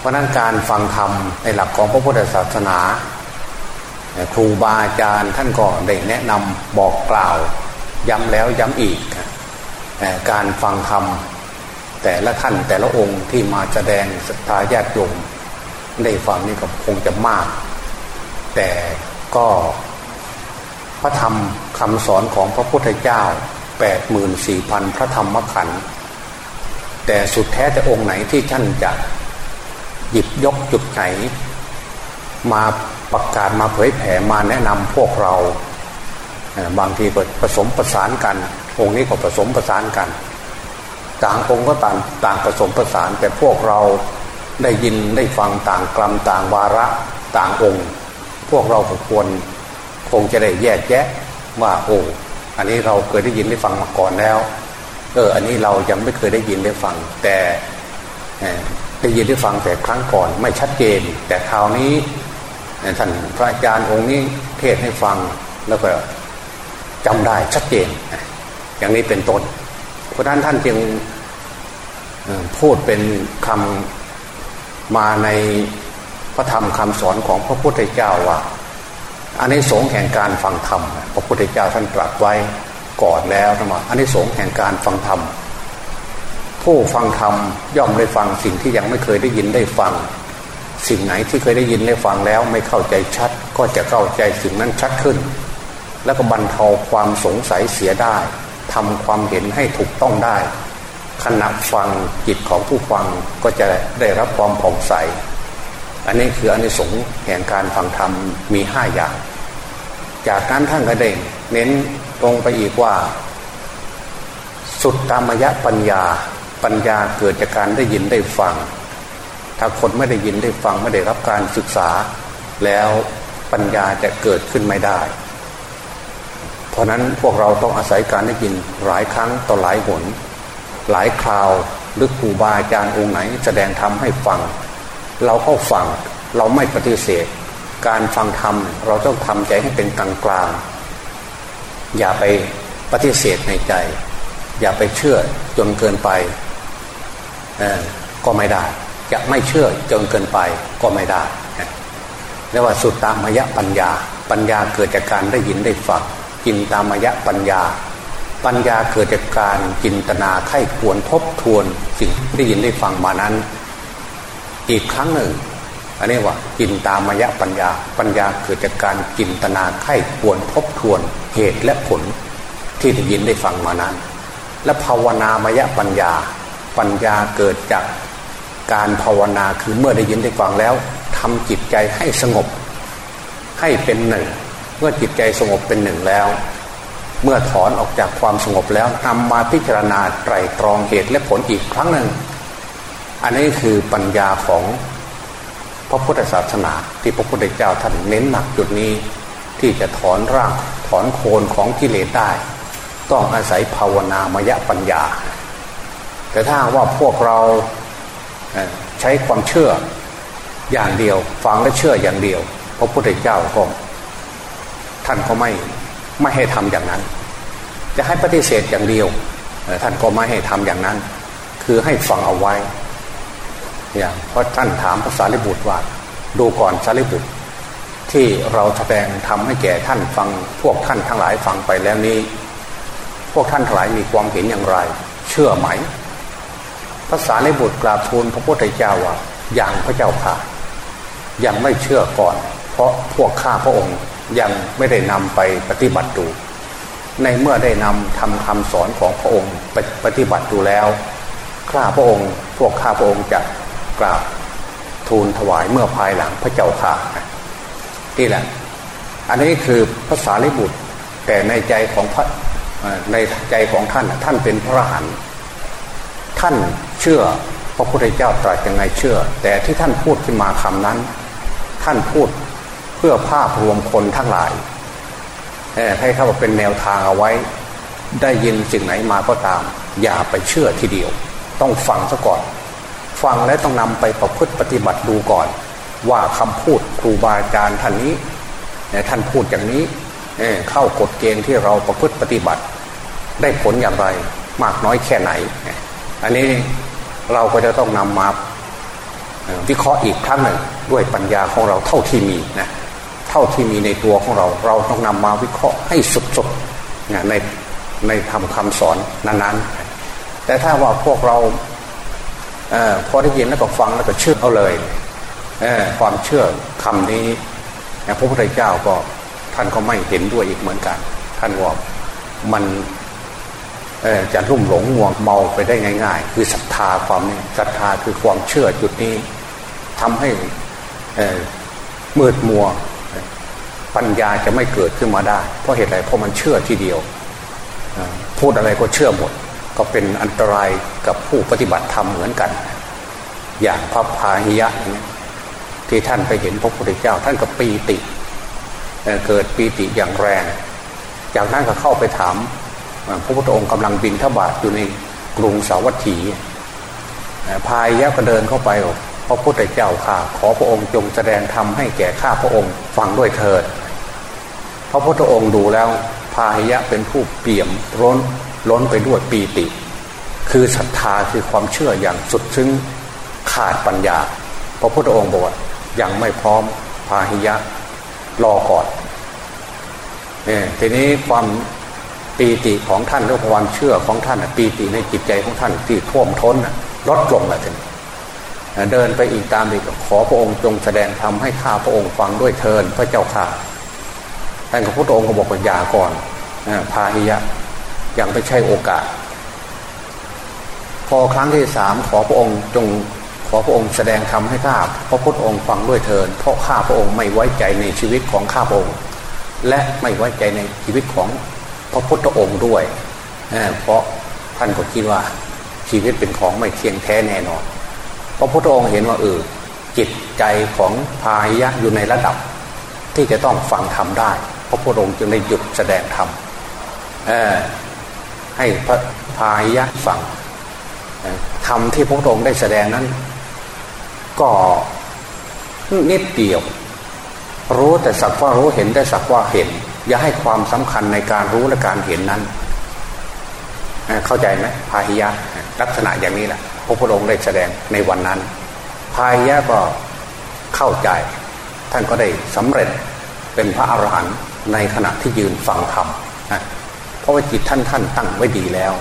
เพราะนั้นการฟังธรรมในหลักของพระพุทธศาสนา ครูบาอาจารย์ท่านก็ได้แนะนำบอกกล่าว ย้ำแล้วย้ำอีก การฟังธรรมแต่ละท่านแต่ละองค์ที่มาแสดงศรัทธาญาติโยมได้ฟังนี่ก็คงจะมาก แต่ก็พระธรรมคำสอนของพระพุทธเจ้าแปดหมื่นสี่พันพระธรรมขันธ์แต่สุดแท้แต่องค์ไหนที่ท่านจะ หยิบยกจุดไหน มาประกาศมาเผยแผ่มาแนะนำพวกเราบางทีก็ผสมประสานกัน องค์นี้ก็ผสมประสานกัน ต่างองค์ก็ต่างต่างผสมประสาน แต่พวกเราได้ยินได้ฟังต่างกลัมต่างวาระต่างองค์ พวกเราควรคงจะได้แยกแยะว่าโอ้อันนี้เราเคยได้ยินได้ฟังมาก่อนแล้วเอออันนี้เรายังไม่เคยได้ยินได้ฟัง แต่ ได้ยินได้ฟังแต่ครั้งก่อนไม่ชัดเจน แต่คราวนี้ท่านพระอาจารย์องค์นี้เทศให้ฟังแล้วก็จำได้ชัดเจน อย่างนี้เป็นต้นเพราะนั้นท่านจึงพูดเป็นคำมาในพระธรรมคำสอนของพระพุทธเจ้าว่าอันนี้สงแห่งการฟังธรรมพระพุทธเจ้าท่านตรัสไว้ก่อนแล้วนะว่าอันนี้สงแห่งการฟังธรรม ผู้ฟังธรรมย่อมได้ฟังสิ่งที่ยังไม่เคยได้ยินได้ฟัง สิ่งไหนที่เคยได้ยินได้ฟังแล้วไม่เข้าใจชัด ก็จะเข้าใจสิ่งนั้นชัดขึ้น แล้วก็บรรเทาความสงสัยเสียได้ทำความเห็นให้ถูกต้องได้ ขณะฟังจิตของผู้ฟังก็จะได้รับความผ่องใส อันนี้คืออันนี้สงแห่งการฟังธรรมมีห้าอย่าง จากนั้นท่านก็ได้เน้นตรงไปอีกว่า สุดตามยะปัญญา ปัญญาเกิดจากการได้ยินได้ฟัง ถ้าคนไม่ได้ยินได้ฟังไม่ได้รับการศึกษา แล้วปัญญาจะเกิดขึ้นไม่ได้ เพราะนั้นพวกเราต้องอาศัยการได้ยินหลายครั้งต่อหลายหน หลายคราวหรือครูบาอาจารย์องค์ไหน แสดงธรรมให้ฟัง เราก็ฟังเราไม่ปฏิเสธ การฟังธรรมเราต้องทำใจให้เป็นกลางกลางอย่าไปปฏิเสธในใจ อย่าไปเชื่อจนเกินไป ก็ไม่ได้ จะไม่เชื่อจนเกินไปก็ไม่ได้เรียกว่าสุดตามยะปัญญา ปัญญาเกิดจากการได้ยินได้ฟังจินตามยะปัญญา ปัญญาเกิดจากการจินตนาไข้ควรทบทวนสิ่งได้ยินได้ฟังมานั้น อีกครั้งหนึ่งอันนี้ว่าจินตามยะปัญญา ปัญญาเกิดจากการจินตนาไข้ควรทบทวนเหตุและผลที่ได้ยินได้ฟังมานั้น และภาวนามยะปัญญา ปัญญาเกิดจากการภาวนาคือเมื่อได้ยินได้ฟังแล้วทำจิตใจให้สงบ ให้เป็นหนึ่ง เมื่อจิตใจสงบเป็นหนึ่งแล้ว เมื่อถอนออกจากความสงบแล้วนำมาพิจารณาไตรตรองเหตุและผลอีกครั้งหนึ่ง อันนี้คือปัญญาของพระพุทธศาสนา ที่พระพุทธเจ้าท่านเน้นหนักจุดนี้ ที่จะถอนรากถอนโคนของกิเลสได้ ต้องอาศัยภาวนามยปัญญา แต่ถ้าว่าพวกเราใช้ความเชื่ออย่างเดียว ฟังและเชื่ออย่างเดียวพระพุทธเจ้าก็ท่านก็ไม่ไม่ให้ทำอย่างนั้น จะให้ปฏิเสธอย่างเดียว ท่านก็ไม่ให้ทำอย่างนั้น คือให้ฟังเอาไว้อย่างเพราะท่านถามภาษาลิบุตรว่า ดูก่อนสารีบุตร ที่เราแสดงทำให้แก่ท่านฟังพวกท่านทั้งหลายฟังไปแล้วนี้ พวกท่านทั้งหลายมีความเห็นอย่างไร เชื่อไหม ภาษาลิบุตรกราบทูลพระพุทธเจ้าว่าอย่างพระเจ้าค่ะ ยังไม่เชื่อก่อน เพราะพวกข้าพระองค์ยังไม่ได้นำไปปฏิบัติดู ในเมื่อได้นำทำคำสอนของพระองค์ไปปฏิบัติดูแล้ว ข้าพระองค์ พวกข้าพระองค์จะกราบทูลถวายเมื่อภายหลังพระเจ้าค่ะนี่แหละ อันนี้คือภาษาลิบุตร แต่ในใจของพระในใจของท่านท่านเป็นพระหันท่าน เชื่อพระพุทธเจ้าตรัสยังไงเชื่อ แต่ที่ท่านพูดขึ้นมาคำนั้น ท่านพูดเพื่อภาพรวมคนทั้งหลายให้เขาเป็นแนวทางเอาไว้ ได้ยินสิ่งไหนมาก็ตาม อย่าไปเชื่อทีเดียว ต้องฟังซะก่อน ฟังแล้วต้องนำไปประพฤติปฏิบัติดูก่อน ว่าคำพูดครูบาอาจารย์ท่านนี้ท่านพูดอย่างนี้เข้ากฎเกณฑ์ที่เราประพฤติปฏิบัติ ได้ผลอย่างไรมากน้อยแค่ไหน อันนี้ เราก็จะต้องนำมาวิเคราะห์อีกครั้งหนึ่งด้วยปัญญาของเราเท่าที่มีนะเท่าที่มีในตัวของเรา เราต้องนำมาวิเคราะห์ให้สุดๆในในทำคำสอนนั้นๆ แต่ถ้าว่าพวกเราอพอได้ยินแล้วก็ฟังแล้วก็เชื่อเอาเลยเความเชื่อคำนี้พระพุทธเจ้าก็ท่านก็ไม่เห็นด้วยอีกเหมือนกัน ท่านว่ามัน จะรุ่มหลงงวงเมาไปได้ง่าย ๆ คือศรัทธาความนี้ศรัทธาคือความเชื่อจุดนี้ทำให้มืดมัวปัญญาจะไม่เกิดขึ้นมาได้ เพราะเหตุไรเพราะมันเชื่อทีเดียว พูดอะไรก็เชื่อหมด ก็เป็นอันตรายกับผู้ปฏิบัติธรรมเหมือนกัน อย่างพระพาหิยะที่ท่านไปเห็นพระพุทธเจ้า ท่านก็ปีติเกิดปีติอย่างแรง จากนั้นก็เข้าไปถาม พระพุทธองค์กำลังบินทบาทอยู่ในกรุงสาวัตถีพายยะก็เดินเข้าไปพระพุทธเจ้าข่าขอพระองค์จงแสดงธรรมให้แก่ข้าพระองค์ฟังด้วยเถิด พระพุทธองค์ดูแล้วพายะเป็นผู้เปี่ยมร้นล้นไปด้วยปีติ คือศรัทธาคือความเชื่ออย่างสุดซึ้งขาดปัญญา พระพุทธองค์บอกว่ายังไม่พร้อมพาหิยะรอก่อนเนี่ยทีนี้ความ ปีติของท่านหรือความเชื่อของท่านปีติในจิตใจของท่านที่ท่วมท้นลดลงแล้วทีนี้เดินไปอีกตามอีกขอพระองค์จงแสดงธรรมให้ข้าพระองค์ฟังด้วยเทินพระเจ้าข่าท่านพระพุทธองค์ก็บอกว่าอย่าก่อนพาหิยะยังไม่ใช่โอกาส พอครั้งที่สามขอพระองค์จงขอพระองค์แสดงธรรมให้ข้าพระพุทธองค์ฟังด้วยเทินเพราะข้าพระองค์ไม่ไว้ใจในชีวิตของข้าพระองค์ และไม่ไว้ใจในชีวิตของ พระพุทธองค์ด้วยเพราะท่านก็คิดว่าชีวิตเป็นของไม่เที่ยงแท้แน่นอน พระพุทธองค์เห็นว่าเออจิตใจของพายะอยู่ในระดับ ที่จะต้องฟังธรรมได้ พระพุทธองค์จึงได้หยุดแสดงธรรมให้พระพายะฟังธรรมที่พระพุทธองค์ได้แสดงนั้น ก็นิดเดียว รู้แต่สักว่ารู้เห็นแต่สักว่าเห็น อย่าให้ความสำคัญในการรู้และการเห็นนั้น เข้าใจไหมพาหิยะลักษณะอย่างนี้แหละพระพุทธองค์ได้แสดงในวันนั้น พาหิยะก็เข้าใจ ท่านก็ได้สำเร็จเป็นพระอรหันต์ในขณะที่ยืนฟังธรรมเพราะว่าจิตท่านท่านตั้งไว้ดีแล้ว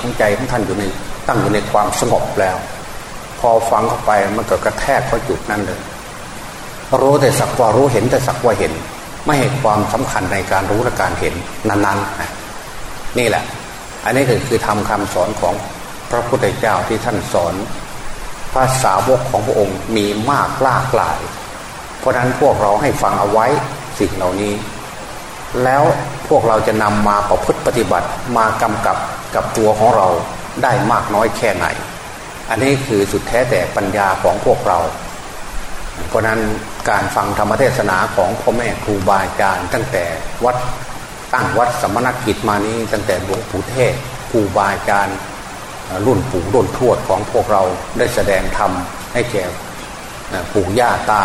ของใจของท่านอยู่ในตั้งอยู่ในความสงบแล้ว พอฟังเข้าไปมันก็กระแทกเข้าจุดนั้นเลยรู้แต่สักว่ารู้เห็นแต่สักว่าเห็น ไม่ให้ความสำคัญในการรู้และการเห็นนั้นๆ นี่แหละ อันนี้คือคือทำคำสอนของพระพุทธเจ้าที่ท่านสอนภาษาวกของพระองค์มีมากลากหลาย เพราะนั้นพวกเราให้ฟังเอาไว้สิ่งเหล่านี้ แล้วพวกเราจะนำมาประพฤติปฏิบัติมากำกับกับตัวของเราได้มากน้อยแค่ไหน อันนี้คือสุดแท้แต่ปัญญาของพวกเรา เพราะนั้นการฟังธรรมเทศนาของพ่อแม่ครูบาอาจารย์ ตั้งแต่วัดตั้งวัดสมณกิจมานี้ ตั้งแต่หลวงปู่เทศครูบาอาจารย์รุ่นปู่รุ่นทวดของพวกเราได้แสดงธรรมให้แก่ปู่ย่าตา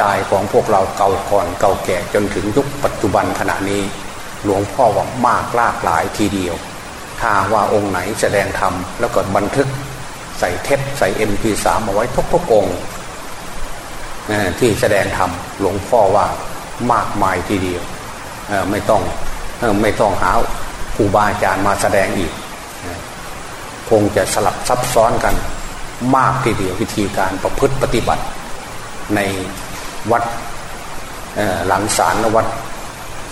ยายของพวกเราเก่าก่อนเก่าแก่จนถึงยุคปัจจุบันขณะนี้ หลวงพ่อว่ามากลากหลายทีเดียว ถ้าว่าองค์ไหนแสดงธรรมแล้วก็บันทึกใส่เทปใส่เอ็มพีสามเอาไว้ทุกๆองค์ ที่แสดงธรรมหลวงพ่อว่ามากมายทีเดียวไม่ต้องไม่ต้องหาครูบาอาจารย์มาแสดงอีก คงจะสลับซับซ้อนกันมากทีเดียววิธีการประพฤติปฏิบัติ ในวัดหลังศาลวัด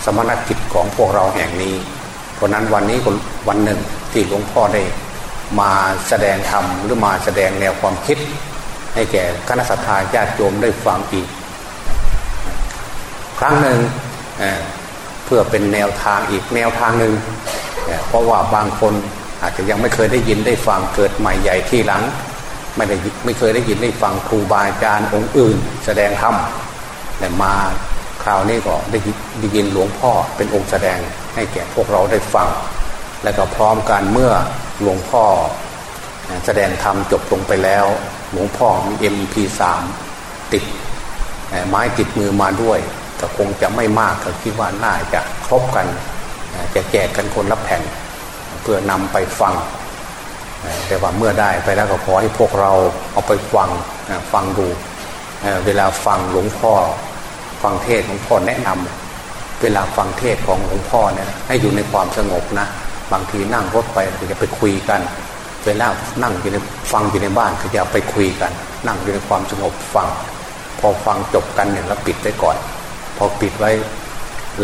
สมณกิจของพวกเราแห่งนี้ เพราะนั้นวันนี้วันหนึ่งที่หลวงพ่อได้มาแสดงธรรมหรือมาแสดงแนวความคิด ให้แก่คณะสัตยาญาติโยมได้ฟังอีก ครั้งหนึ่งเเพื่อเป็นแนวทางอีกแนวทางหนึ่งเพราะว่าบางคนอาจจะยังไม่เคยได้ยินได้ฟังเกิดใหม่ใหญ่ที่หลัง ไม่ได้ไม่เคยได้ยินได้ฟังครูบาอาจารย์องค์อื่น แสดงธรรมแต่มาคราวนี้ก็ได้ได้ยินหลวงพ่อเป็นองค์แสดงให้แก่พวกเราได้ฟัง และก็พร้อมกันเมื่อหลวงพ่อ แสดงธรรมจบลงไปแล้ว หลวงพ่อมีเอ็มพีสามติดไม้ติดมือมาด้วยก็คงจะไม่มากก็คิดว่าน่าจะครบกันจะแจกกันคนละแผ่น เพื่อนำไปฟัง แต่ว่าเมื่อได้ไปแล้วก็ขอให้พวกเราเอาไปฟังฟังดูเวลาฟังหลวงพ่อ ฟังเทศหลวงพ่อแนะนำเวลาฟังเทศของหลวงพ่อเนี่ยให้อยู่ในความสงบนะ บางทีนั่งรถไปจะไปคุยกัน เวลานั่งอยู่ในฟังอยู่ในบ้านก็จะไปคุยกัน นั่งอยู่ในความสงบฟัง พอฟังจบกันเนี่ยแล้วปิดไว้ก่อน พอปิดไว้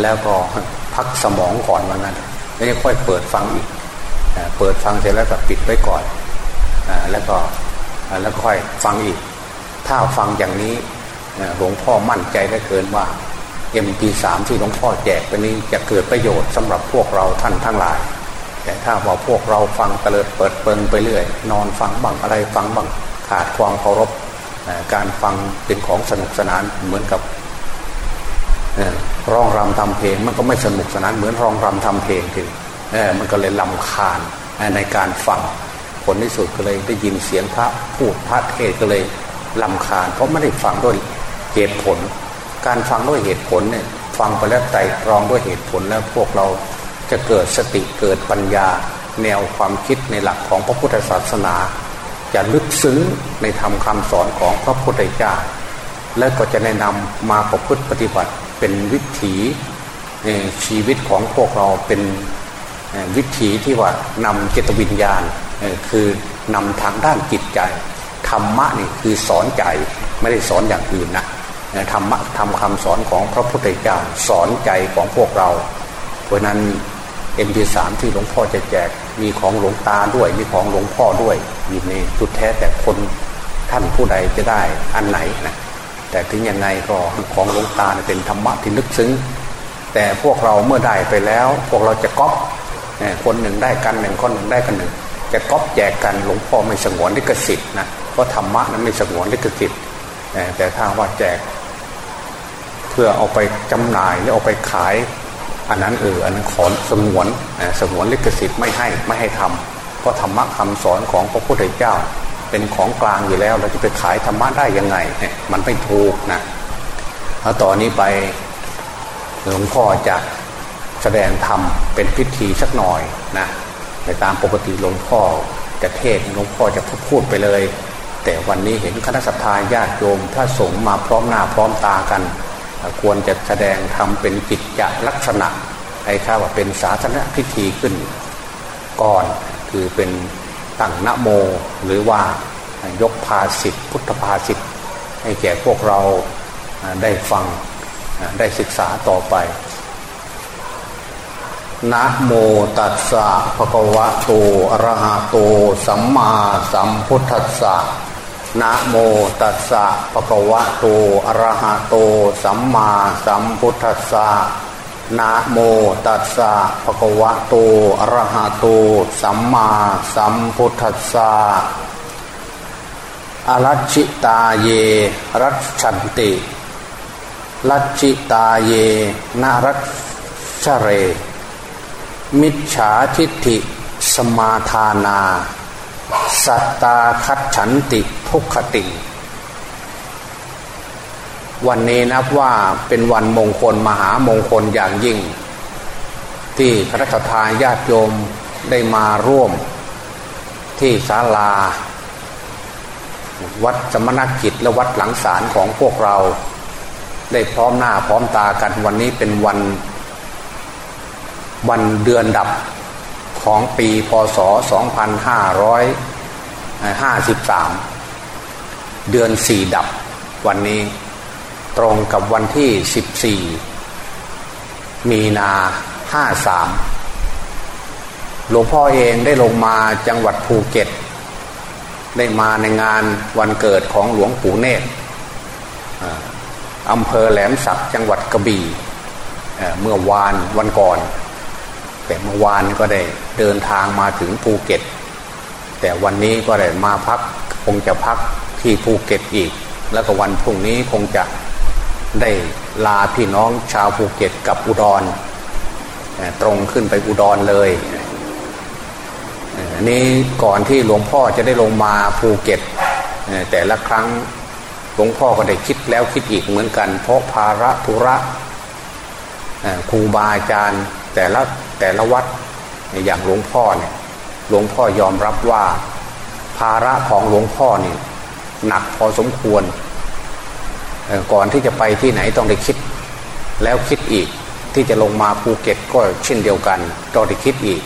แล้วก็พักสมองก่อนว่างั้นแล้วค่อยเปิดฟังอีกเปิดฟังเสร็จแล้วก็ปิดไว้ก่อนแล้วก็แล้วค่อยฟังอีก ถ้าฟังอย่างนี้หลวงพ่อมั่นใจได้เกินว่า MP3 ที่หลวงพ่อแจกไปนี้จะเกิดประโยชน์สำหรับพวกเราท่านทั้งหลาย แต่ถ้าว่าพวกเราฟังเตลิดเปิดเปิงไปเรื่อย นอนฟังบ้างอะไรฟังบ้างขาดความเคารพการฟังเป็นของสนุกสนานเหมือนกับร้องรำทำเพลงมันก็ไม่สนุกสนานเหมือนร้องรำทำเพลงคือมันก็เลยลำคาญในการฟังผลที่สุดก็เลยได้ยินเสียงพระพูดพระเทศก็เลยลำคาญ เพราะไม่ได้ฟังด้วยเหตุผล การฟังด้วยเหตุผลเนี่ยฟังไปแล้วไต่รองด้วยเหตุผลแล้วพวกเรา จะเกิดสติเกิดปัญญา แนวความคิดในหลักของพระพุทธศาสนา จะลึกซึ้งในธรรมคาสอนของพระพุทธเจ้า และก็จะแนะนำมาประพฤติปฏิบัติเป็นวิถีชีวิตของพวกเราเป็นวิถีที่ว่านำจิตวิญญาณคือนำทางด้านจิตใจธรรมะนี่คือสอนใจไม่ได้สอนอย่างอื่นนะธรรมะทำคำสอนของพระพุทธเจ้าสอนใจของพวกเรา เพราะนั้น เอ็มพีสามที่หลวงพ่อจะแจก มีของหลวงตาด้วย มีของหลวงพ่อด้วยอยู่ในสุดแท้แต่คนท่านผู้ใดจะได้อันไหนนะแต่ถึงยังไงก็ของหลวงตาเป็นธรรมะที่ลึกซึ้ง แต่พวกเราเมื่อได้ไปแล้ว พวกเราจะก๊อปคนหนึ่งได้กันหนึ่งคนหนึ่งได้กันหนึ่งจะก๊อปแจกกันหลวงพ่อไม่สงวนลิขสิทธิ์นะเพราะธรรมะนั้นไม่สงวนลิขสิทธิ์แต่ถ้าว่าแจก เพื่อเอาไปจำหน่ายหรือเอาไปขาย อันนั้นเอออันนั้นขอสงวนสงวนลิขสิทธิ์ไม่ให้ไม่ให้ทำเพราะธรรมะคำสอนของพระพุทธเจ้า เป็นของกลางอยู่แล้วเราจะไปขายธรรมะได้ยังไง มันไม่ถูกนะแล้วต่อนนี้ไปหลวงพ่อจะแสดงธรรมเป็นพิธีสักหน่อยนะในตามปกติหลวงพ่อจะเทศหลวงพ่อจะพูดไปเลย แต่วันนี้เห็นคณะสัตยาญาติโยมถ้าสงมาพร้อมหน้าพร้อมตากัน ควรจะแสดงทำเป็นกิจจลักษณะให้ข้าว่าเป็นสาธารณพิธีขึ้น ก่อนคือเป็นตั้งนโมหรือว่ายกภาสิทธิพุทธภาสิทธิให้แก่พวกเราได้ฟังได้ศึกษาต่อไปนะโมตัสสะภะคะวะโตอะระหะโต สัมมาสัมพุทธัสสะ นะโมตัสสะภะคะวะโตอะระหะโต สัมมาสัมพุทธัสสะนะโมตัสสะภะคะวะโตอะระหะโต สัมมาสัมพุทธัสสะอรัชิตาเย รัชันติลัชิตาเยนารัชเร มิจฉาทิฏฐิสมาทานา สัตตาคัดฉันติทุกขติ วันนี้นับว่าเป็นวันมงคลมหามงคลอย่างยิ่ง ที่พระราชทาญาติโยมได้มาร่วม ที่ศาลา วัดสมณกิจและวัดหลังศาลของพวกเรา ได้พร้อมหน้าพร้อมตากันวันนี้เป็นวันวันเดือนดับ ของปีพศ 2553 เดือนสี่ดับวันนี้ตรงกับวันที่ 14 มีนา 53 หลวงพ่อเองได้ลงมาจังหวัดภูเก็ต ได้มาในงานวันเกิดของหลวงปู่เนตรอำเภอแหลมสักจังหวัดกระบี่เมื่อวานวันก่อน แต่เมื่อวานก็ได้เดินทางมาถึงภูเก็ต แต่วันนี้ก็ได้มาพักคงจะพักที่ภูเก็ตอีก แล้วก็วันพรุ่งนี้คงจะได้ลาพี่น้องชาวภูเก็ตกับอุดร ตรงขึ้นไปอุดรเลยอันนี้ก่อนที่หลวงพ่อจะได้ลงมาภูเก็ต แต่ละครั้งหลวงพ่อก็ได้คิดแล้วคิดอีกเหมือนกัน เพราะภาระธุระครูบาอาจารย์ แต่ละแต่ละวัดอย่างหลวงพ่อเนี่ยหลวงพ่อยอมรับว่า ภาระของหลวงพ่อนี่หนักพอสมควร ก่อนที่จะไปที่ไหนต้องได้คิด แล้วคิดอีกที่จะลงมาภูเก็ตก็เช่นเดียวกันต้องได้คิดอีก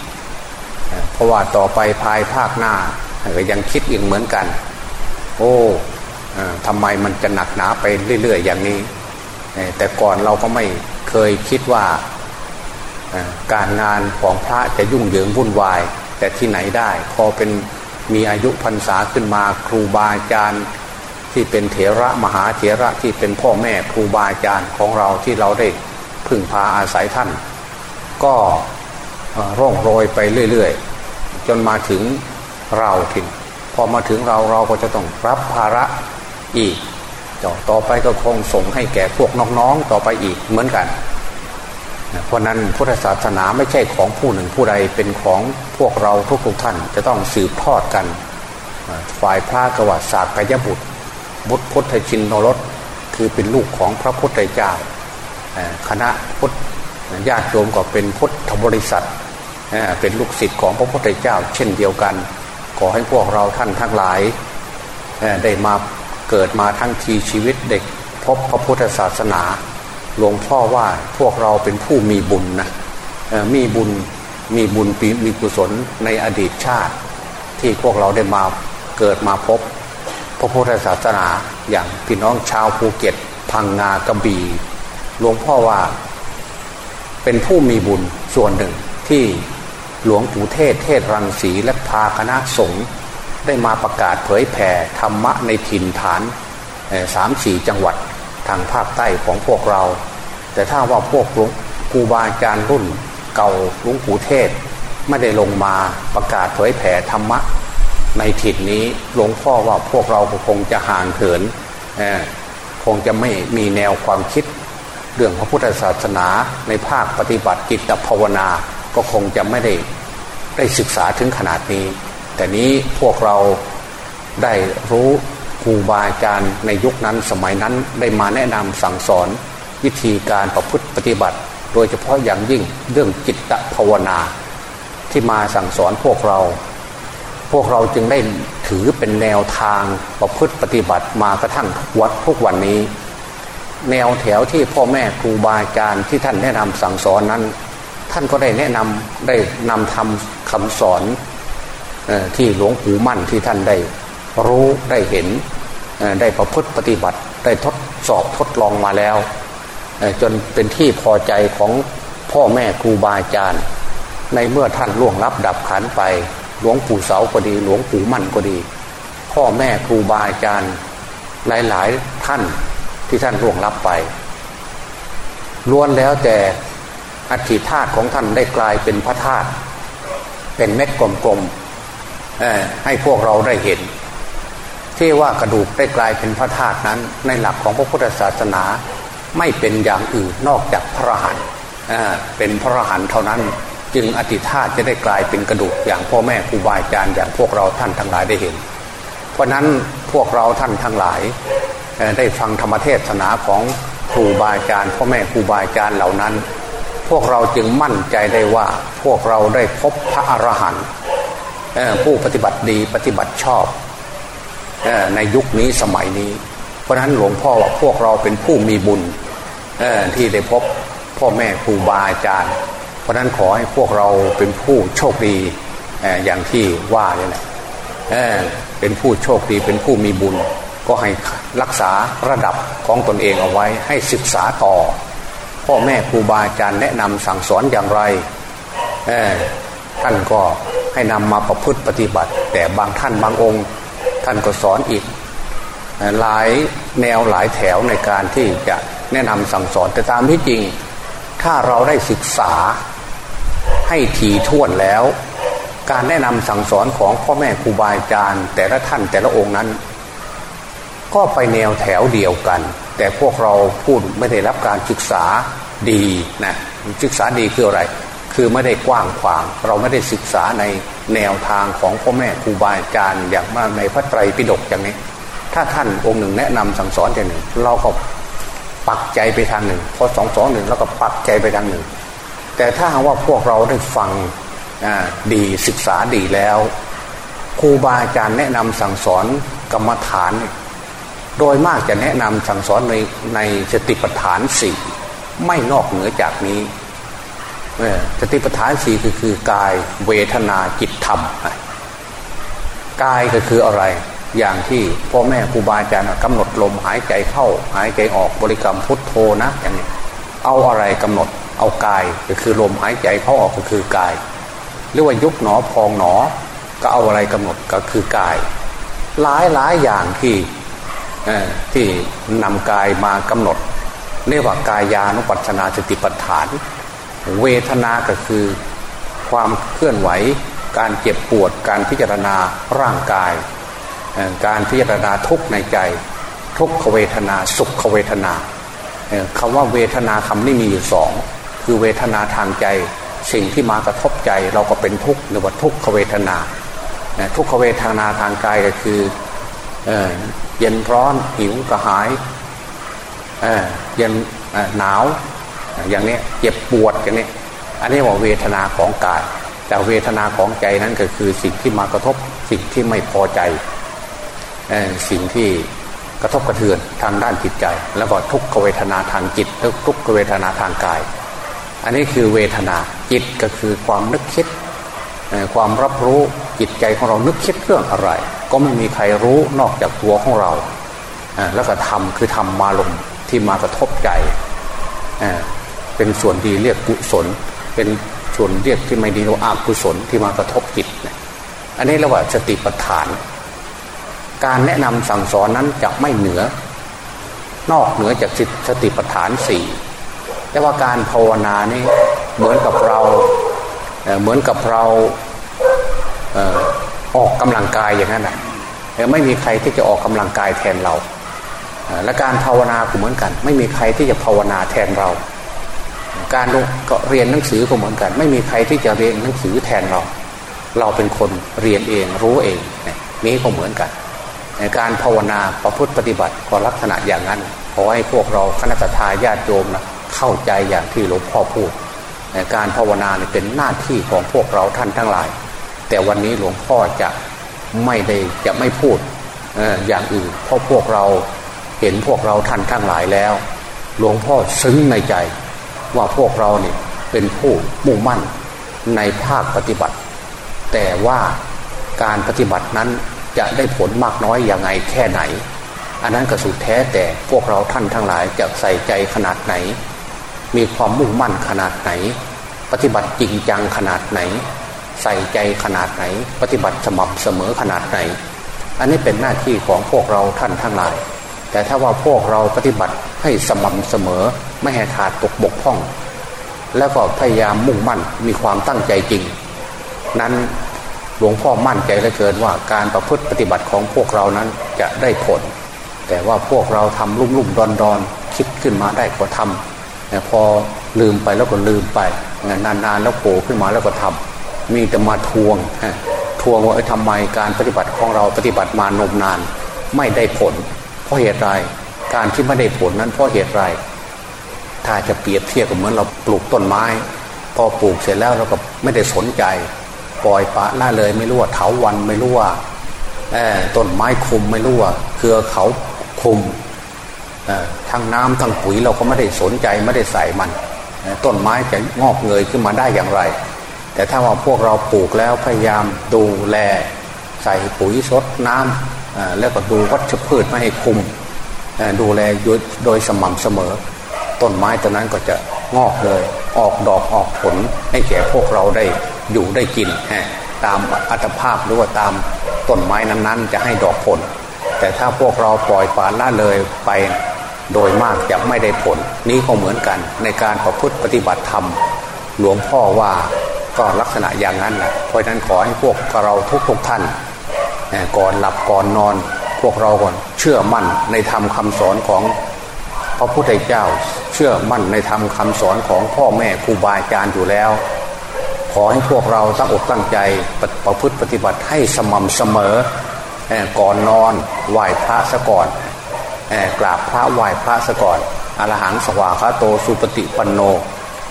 เพราะว่าต่อไปภายภาคหน้าก็ยังคิดอีกเหมือนกัน โอ้ทำไมมันจะหนักหนาไปเรื่อย ๆ อย่างนี้ แต่ก่อนเราก็ไม่เคยคิดว่า การงานของพระจะยุ่งเหยิงวุ่นวาย แต่ที่ไหนได้ พอเป็นมีอายุพรรษาขึ้นมาครูบาอาจารย์ที่เป็นเถระมหาเถระที่เป็นพ่อแม่ครูบาอาจารย์ของเราที่เราได้พึ่งพาอาศัยท่าน ก็ร่องโรยไปเรื่อยๆ จนมาถึงเราถึงพอมาถึงเราเราก็จะต้องรับภาระอีกต่อไปก็คงส่งให้แก่พวกน้องๆต่อไปอีกเหมือนกัน เพราะนั้นพุทธศาสนาไม่ใช่ของผู้หนึ่งผู้ใดเป็นของพวกเราทุกๆท่านจะต้องสืบทอดกัน ฝ่ายพระกวัศาสกยบุตร บุตรพุทธชินนรสคือเป็นลูกของพระพุทธเจ้าคณะพุทธญาติโยมก็เป็นพุทธบริษัทเป็นลูกศิษย์ของพระพุทธเจ้า เช่นเดียวกัน ขอให้พวกเราท่านทั้งหลายได้มาเกิดมาทั้งทีชีวิตเด็กพบพระพุทธศาสนา หลวงพ่อว่าพวกเราเป็นผู้มีบุญนะมีบุญมีบุญปีมีกุศลในอดีตชาติ ที่พวกเราได้มาเกิดมาพบ พระพุทธศาสนาอย่างพี่น้องชาวภูเก็ต พังงากระบี่หลวงพ่อว่า เป็นผู้มีบุญส่วนหนึ่งที่หลวงปู่เทศเทศรังสีและพาคณะสงฆ์ได้มาประกาศเผยแผ่ธรรมะในถิ่นฐานสามสี่จังหวัด ทางภาคใต้ของพวกเรา แต่ถ้าว่าพวกหลวงครูบาอาจารย์รุ่นเก่าหลวงปู่เทศ ไม่ได้ลงมาประกาศเผยแผ่ธรรมะ ในถิ่นนี้หลวงพ่อว่าพวกเราคงจะห่างเหินคงจะไม่มีแนวความคิด เรื่องพระพุทธศาสนาในภาคปฏิบัติจิตภาวนาก็คงจะไม่ได้ได้ศึกษาถึงขนาดนี้ แต่นี้พวกเราได้รู้ รูบาอาจารย์ในยุคนั้นสมัยนั้นได้มาแนะนำสั่งสอน วิธีการประพฤติปฏิบัติ โดยเฉพาะอย่างยิ่งเรื่องจิตภาวนา ที่มาสั่งสอนพวกเรา พวกเราจึงได้ถือเป็นแนวทางประพฤติปฏิบัติมากระทั่งวัดทุกวันนี้ แนวแถวที่พ่อแม่ครูบาอาจารย์ที่ท่านแนะนำสั่งสอนนั้น ท่านก็ได้แนะนำได้นำทำคำสอนที่หลวงปู่มั่นที่ท่านได้ รู้ได้เห็นได้ประพฤติปฏิบัติได้ทดสอบทดลองมาแล้ว จนเป็นที่พอใจของพ่อแม่ครูบาอาจารย์ ในเมื่อท่านล่วงลับดับขันไป หลวงปู่เสาก็ดี หลวงปู่มั่นก็ดี พ่อแม่ครูบาอาจารย์ หลายๆท่านที่ท่านร่วงรับไปล้วนแล้วแต่อัฐิธาตุของท่านได้กลายเป็นพระธาตุเป็นเม็ดกลมๆให้พวกเราได้เห็น ที่ว่ากระดูกได้กลายเป็นพระธาตุนั้น ในหลักของพระพุทธศาสนาไม่เป็นอย่างอื่นนอกจากพระหันเป็นพระหันเท่านั้น จึงอธิธาตุจะได้กลายเป็นกระดูกอย่างพ่อแม่ครูบาอาจารย์อย่างพวกเราท่านทั้งหลายได้เห็น เพราะนั้นพวกเราท่านทั้งหลายได้ฟังธรรมเทศนาของครูบาอาจารย์พ่อแม่ครูบาอาจารย์เหล่านั้น พวกเราจึงมั่นใจได้ว่าพวกเราได้พบพระอรหันต์ผู้ปฏิบัติดีปฏิบัติชอบ ในยุคนี้สมัยนี้ เพราะฉะนั้นหลวงพ่อว่าพวกเราเป็นผู้มีบุญที่ได้พบพ่อแม่ครูบาอาจารย์ เพราะฉะนั้นขอให้พวกเราเป็นผู้โชคดีอย่างที่ว่าเนี่ยแหละเป็นผู้โชคดีเป็นผู้มีบุญ ก็ให้รักษาระดับของตนเองเอาไว้ให้ศึกษาต่อ พ่อแม่ครูบาอาจารย์แนะนำสั่งสอนอย่างไรท่านก็ให้นำมาประพฤติปฏิบัติ แต่บางท่านบางองค์ ท่านก็สอนอีก หลายแนวหลายแถวในการที่จะแนะนำสั่งสอนแต่ตามที่จริง ถ้าเราได้ศึกษาให้ถี่ถ้วนแล้ว การแนะนำสั่งสอนของพ่อแม่ครูบาอาจารย์ แต่ละท่านแต่ละองค์นั้น ก็ไปแนวแถวเดียวกัน แต่พวกเราพูดไม่ได้รับการศึกษาดีนะศึกษาดีคืออะไร คือไม่ได้กว้างขวาง เราไม่ได้ศึกษาในแนวทางของพ่อแม่ครูบาอาจารย์อย่างมากในพระไตรปิฎกอย่างนี้ ถ้าท่านองค์หนึ่งแนะนำสั่งสอนอย่างหนึ่ง เราก็ปักใจไปทางหนึ่งพอสองสองหนึ่งแล้วก็ปักใจไปทางหนึ่ง แต่ถ้าว่าพวกเราได้ฟังดีศึกษาดีแล้วครูบาอาจารย์แนะนำสั่งสอนกรรมฐาน โดยมากจะแนะนำสั่งสอนในในสติปัฏฐานสี่ไม่นอกเหนือจากนี้ สติปัฏฐานสี่คือคือกายเวทนาจิตธรรมกายก็คืออะไร อย่างที่พ่อแม่ครูบาอาจารย์กำหนดลมหายใจเข้า หายใจออกบริกรรมพุทโธนะอย่างนี้เอาอะไรกำหนด เอากายก็คือลมหายใจเข้าออกก็คือกาย หรือว่ายุบหนอพองหนอ ก็เอาอะไรกำหนดก็คือกาย หลายหลายอย่างที่ที่นำกายมากำหนดเรียกว่ากายานุปัชนาสติปัฏฐาน เวทนาก็คือความเคลื่อนไหว การเจ็บปวด การพิจารณาร่างกาย การพิจารณาทุกในใจ ทุกขเวทนา สุขเวทนาคำว่าเวทนาคำนี้มีอยู่สองคือเวทนาทางใจสิ่งที่มากระทบใจเราก็เป็นทุกข์หรือว่าทุกขเวทนา ทุกขเวทนาทางกายก็คือเย็นร้อนหิวกระหายเย็นหนาว อย่างนี้เจ็บปวดอย่างนี้อันนี้ว่าเวทนาของกาย แต่เวทนาของใจนั้นก็คือสิ่งที่มากระทบสิ่งที่ไม่พอใจสิ่งที่กระทบกระเทือนทางด้านจิตใจ แล้วก็ทุกขเวทนาทางจิตทุกขเวทนาทางกาย อันนี้คือเวทนาจิตก็คือความนึกคิดความรับรู้จิตใจของเรานึกคิดเรื่องอะไร ก็ไม่มีใครรู้นอกจากตัวของเราแล้วก็ทำคือทำมาลมที่มากระทบใจ เป็นส่วนดีเรียกกุศล เป็นส่วนเรียกที่ไม่ดีเรียกอากุศลที่มากระทบจิตอันนี้เรียกว่าสติปัฏฐาน การแนะนำสั่งสอนนั้นจะไม่เหนือ นอกเหนือจากสติปัฏฐานสี่แต่ว่าการภาวนานี่เหมือนกับเราเหมือนกับเราออกกำลังกายอย่างนั้นนะไม่มีใครที่จะออกกำลังกายแทนเราและการภาวนาก็เหมือนกัน ไม่มีใครที่จะภาวนาแทนเรา การก็เรียนหนังสือก็เหมือนกัน ไม่มีใครที่จะเรียนหนังสือแทนเรา เราเป็นคนเรียนเองรู้เองนี่ก็เหมือนกันการภาวนาประพฤติปฏิบัติก็ลักษณะอย่างนั้นขอให้พวกเราคณะทาญาติโยมนะเข้าใจอย่างที่หลวงพ่อพูด การภาวนาเป็นหน้าที่ของพวกเราท่านทั้งหลาย แต่วันนี้หลวงพ่อจะไม่ได้จะไม่พูดอย่างอื่นเพราะพวกเราเห็นพวกเราท่านทั้งหลายแล้ว หลวงพ่อซึ้งในใจ ว่าพวกเราเนี่ยเป็นผู้มุ่งมั่นในภาคปฏิบัติ แต่ว่าการปฏิบัตินั้นจะได้ผลมากน้อยอย่างไงแค่ไหน อันนั้นก็สุดแท้แต่พวกเราท่านทั้งหลายจะใส่ใจขนาดไหน มีความมุ่งมั่นขนาดไหน ปฏิบัติจริงจังขนาดไหน ใส่ใจขนาดไหน ปฏิบัติสม่ำเสมอขนาดไหน อันนี้เป็นหน้าที่ของพวกเราท่านทั้งหลาย แต่ถ้าว่าพวกเราปฏิบัติให้สม่ำเสมอ ไม่ให้ขาดตกบกพร่อง แล้วก็พยายามมุ่งมั่นมีความตั้งใจจริง นั้นหลวงพ่อมั่นใจเหลือเกินว่าการประพฤติปฏิบัติของพวกเรานั้นจะได้ผล แต่ว่าพวกเราทำลุ่มลุ่มดอนดอนคิดขึ้นมาได้ก็ทำพอลืมไปแล้วก็ลืมไปนานๆแล้วโผล่ขึ้นมาแล้วก็ทำมีแต่มาทวงทวงว่าทำไมการปฏิบัติของเราปฏิบัติมานมนาน ไม่ได้ผล เพราะเหตุไรการที่ไม่ได้ผลนั้นเพราะเหตุไร ถ้าจะเปรียบเทียบกับเหมือนเราปลูกต้นไม้ พอปลูกเสร็จแล้วเราก็ไม่ได้สนใจ ปล่อยปะละเลยไม่รู้ว่าเถาวันไม่รู้ว่าต้นไม้คุมไม่รู้ว่าเครือเขาคุมทั้งน้ำทั้งปุ๋ยเราก็ไม่ได้สนใจไม่ได้ใส่มันต้นไม้จะงอกเงยขึ้นมาได้อย่างไร แต่ถ้าว่าพวกเราปลูกแล้วพยายามดูแลใส่ปุ๋ยสดน้ำแล้วก็ดูวัชพืชไม่ให้คุมดูแลโดยสม่ำเสมอ ต้นไม้ตัวนั้นก็จะงอกเลย ออกดอกออกผลให้แก่พวกเราได้อยู่ได้กินตามอัตภาพหรือว่าตามต้นไม้นั้นๆ จะให้ดอกผล แต่ถ้าพวกเราปล่อยปละละเลยไปโดยมากจะไม่ได้ผล นี้ก็เหมือนกันในการประพฤติปฏิบัติธรรม หลวงพ่อว่าก็ลักษณะอย่างนั้นแหละเพราะฉะนั้นขอให้พวกเราทุกทุกท่านก่อนหลับก่อนนอน พวกเราก่อนเชื่อมั่นในธรรมคาสอนของ พระพุทธเจ้าเชื่อมั่นในธรรมคาสอนของพ่อแม่ครูบาอาจารย์อยู่แล้ว ขอให้พวกเราตั้งอกตั้งใจประพฤติปฏิบัติให้สม่ำเสมอก่อนนอนไหว้พระซะก่อนกราบพระไหว้พระซะก่อนอรหังสวาคาโตสุปฏิปันโน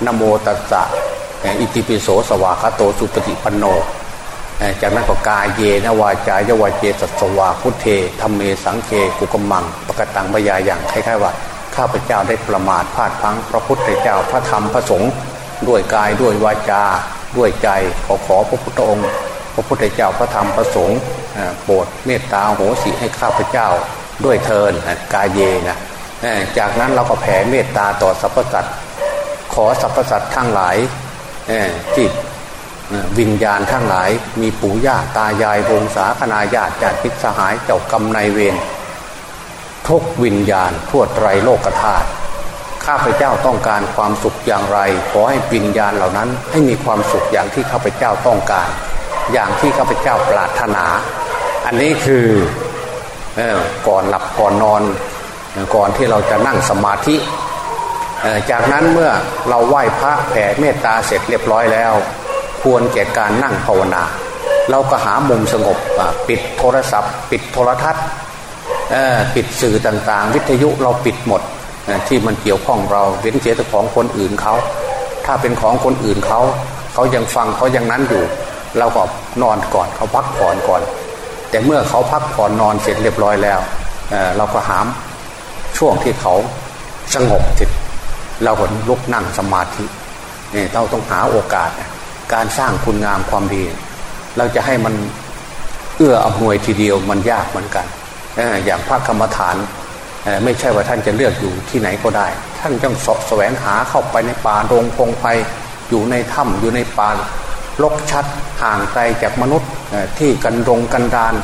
นโมตัสสะอิติปิโสสวาคาโตสุปฏิปันโน จากนั้นก็กายเยนวาจายาวาเจสัสวาพุทเทธรรมเมสังเคกุกมัง ปกตังบยาอย่างคล้ายๆว่า ข้าพเจ้าได้ประมาทพลาดพังพระพุทธเจ้าพระธรรมพระสงฆ์ด้วยกายด้วยวาจาด้วยใจขอขอพระพุทธองค์ พระพุทธเจ้าพระธรรมพระสงฆ์โปรดเมตตาโหสิให้ข้าพเจ้าด้วยเทินกายเยนะจากนั้นเราก็แผ่เมตตาต่อสรรพสัตว์ขอสรรพสัตว์ทั้งหลายที่วิญญาณทั้งหลาย มีปู่ย่าตายายวงศาคณาญาติญาติพิสหายเจ้ากรรมนายเวร ทุกวิญญาณทั่วไตรโลกธาตุข้าพเจ้าต้องการความสุขอย่างไร ขอให้วิญญาณเหล่านั้น ให้มีความสุขอย่างที่ข้าพเจ้าต้องการ อย่างที่ข้าพเจ้าปรารถนา อันนี้คือก่อนหลับก่อนนอนก่อนที่เราจะนั่งสมาธิ จากนั้นเมื่อเราไหว้พระแผ่เมตตาเสร็จเรียบร้อยแล้ว ควรแก่การนั่งภาวนา เราก็หามุมสงบปิดโทรศัพท์ ปิดโทรทัศน์ ปิดสื่อต่างๆ วิทยุเราปิดหมดที่มันเกี่ยวข้องเราเว้นเสียแต่ของคนอื่นเขา ถ้าเป็นของคนอื่นเขาเขายังฟังเขายังนั้นอยู่ เราก็นอนก่อนเขาพักผ่อนก่อน แต่เมื่อเขาพักผ่อนนอนเสร็จเรียบร้อยแล้วเเราก็หามช่วงที่เขาสงบจิตเราก็ลุกนั่งสมาธินี่เราต้องหาโอกาส การสร้างคุณงามความดี เราจะให้มันเอื้ออำนวยทีเดียวมันยากเหมือนกัน อย่างพระกรรมฐานไม่ใช่ว่าท่านจะเลือกอยู่ที่ไหนก็ได้ ท่านต้องสแสวงหาเข้าไปในป่าโรงพงไพอยู่ในถ้ำอยู่ในป่าลกชัดห่างไกลจากมนุษย์ที่กันรงกันดาน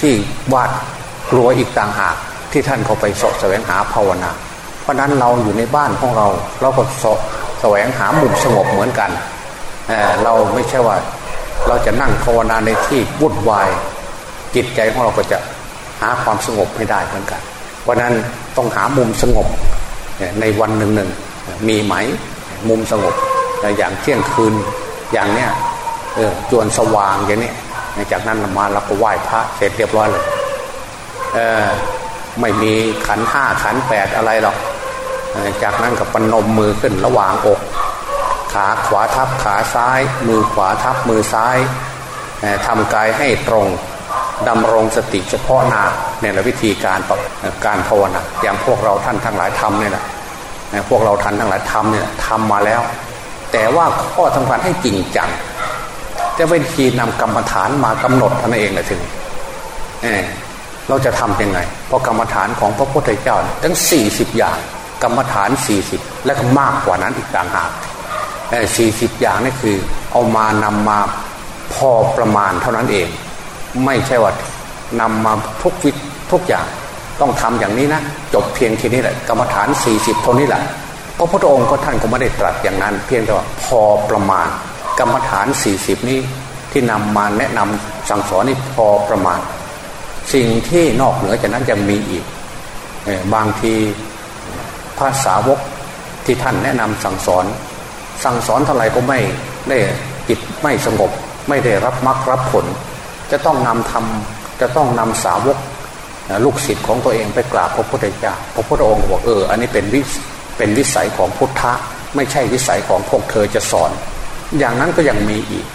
ที่วาดกลัวอีกต่างหากที่ท่านเขาไปสแสวงหาภาวนา เพราะนั้นเราอยู่ในบ้านของเรา เราก็สแสวงหามุมสงบเหมือนกันเเราไม่ใช่ว่า เราจะนั่งภาวนาในที่วุ่นวาย จิตใจของเราก็จะ หาความสงบไม่ได้เหมือนกัน เพราะนั้นต้องหามุมสงบในวันหนึ่งหนึ่งมีไหมมุมสงบอย่างเที่ยงคืนอย่างเนี้ยเออจวนสว่างอย่างนี้จากนั้นมาเราก็ไหว้พระเสร็จเรียบร้อยเลยเออไม่มีขันห้าขันแปดอะไรหรอกจากนั้นก็ปนมมือขึ้นระหว่างอก ขาขวาทับขาซ้าย มือขวาทับมือซ้ายทำกายให้ตรง ดำรงสติเฉพาะหน้าเนี่ยแหละวิธีการการภาวนาอย่างพวกเราท่านทั้งหลายทำเนี่ยแหละพวกเราท่านทั้งหลายทำเนี่ยทำมาแล้ว แต่ว่าข้อสำคัญให้จริงจังแต่วิธีนำกรรมฐานมากำหนดท่านเองแหละถึงเเราจะทํำยังไง เพราะกรรมฐานของพระพุทธเจ้าทั้งสี่สิบอย่าง กรรมฐานสี่สิบและก็มากกว่านั้นอีกต่างหากสี่สิบอย่างนี่คือเอามานำมาพอประมาณเท่านั้นเอง ไม่ใช่ว่านำมาทุกวิทุกอย่างต้องทำอย่างนี้นะจบเพียงแค่นี้แหละกรรมฐานสี่สิบเท่านี้แหละพระพุทธองค์ก็ท่านก็ไม่ได้ตรัสอย่างนั้น เพียงแต่ว่าพอประมาณ กรรมฐานสี่สิบนี้ที่นำมาแนะนำสั่งสอนนี่พอประมาณ สิ่งที่นอกเหนือจากนั้นจะมีอีกบางทีภาษาวกที่ท่านแนะนำสั่งสอน สั่งสอนเท่าไหร่ก็ไม่ได้จิตไม่สงบ ไม่ได้รับมรรครับผล จะต้องนำทำจะต้องนำสาวกลูกศิษย์ของตัวเองไปกราบพระพุทธเจ้าพระพุทธองค์บอกเอออันนี้เป็นวิเป็นวิสัยของพุทธะไม่ใช่วิสัยของพวกเธอจะสอน อย่างนั้นก็ยังมีอีก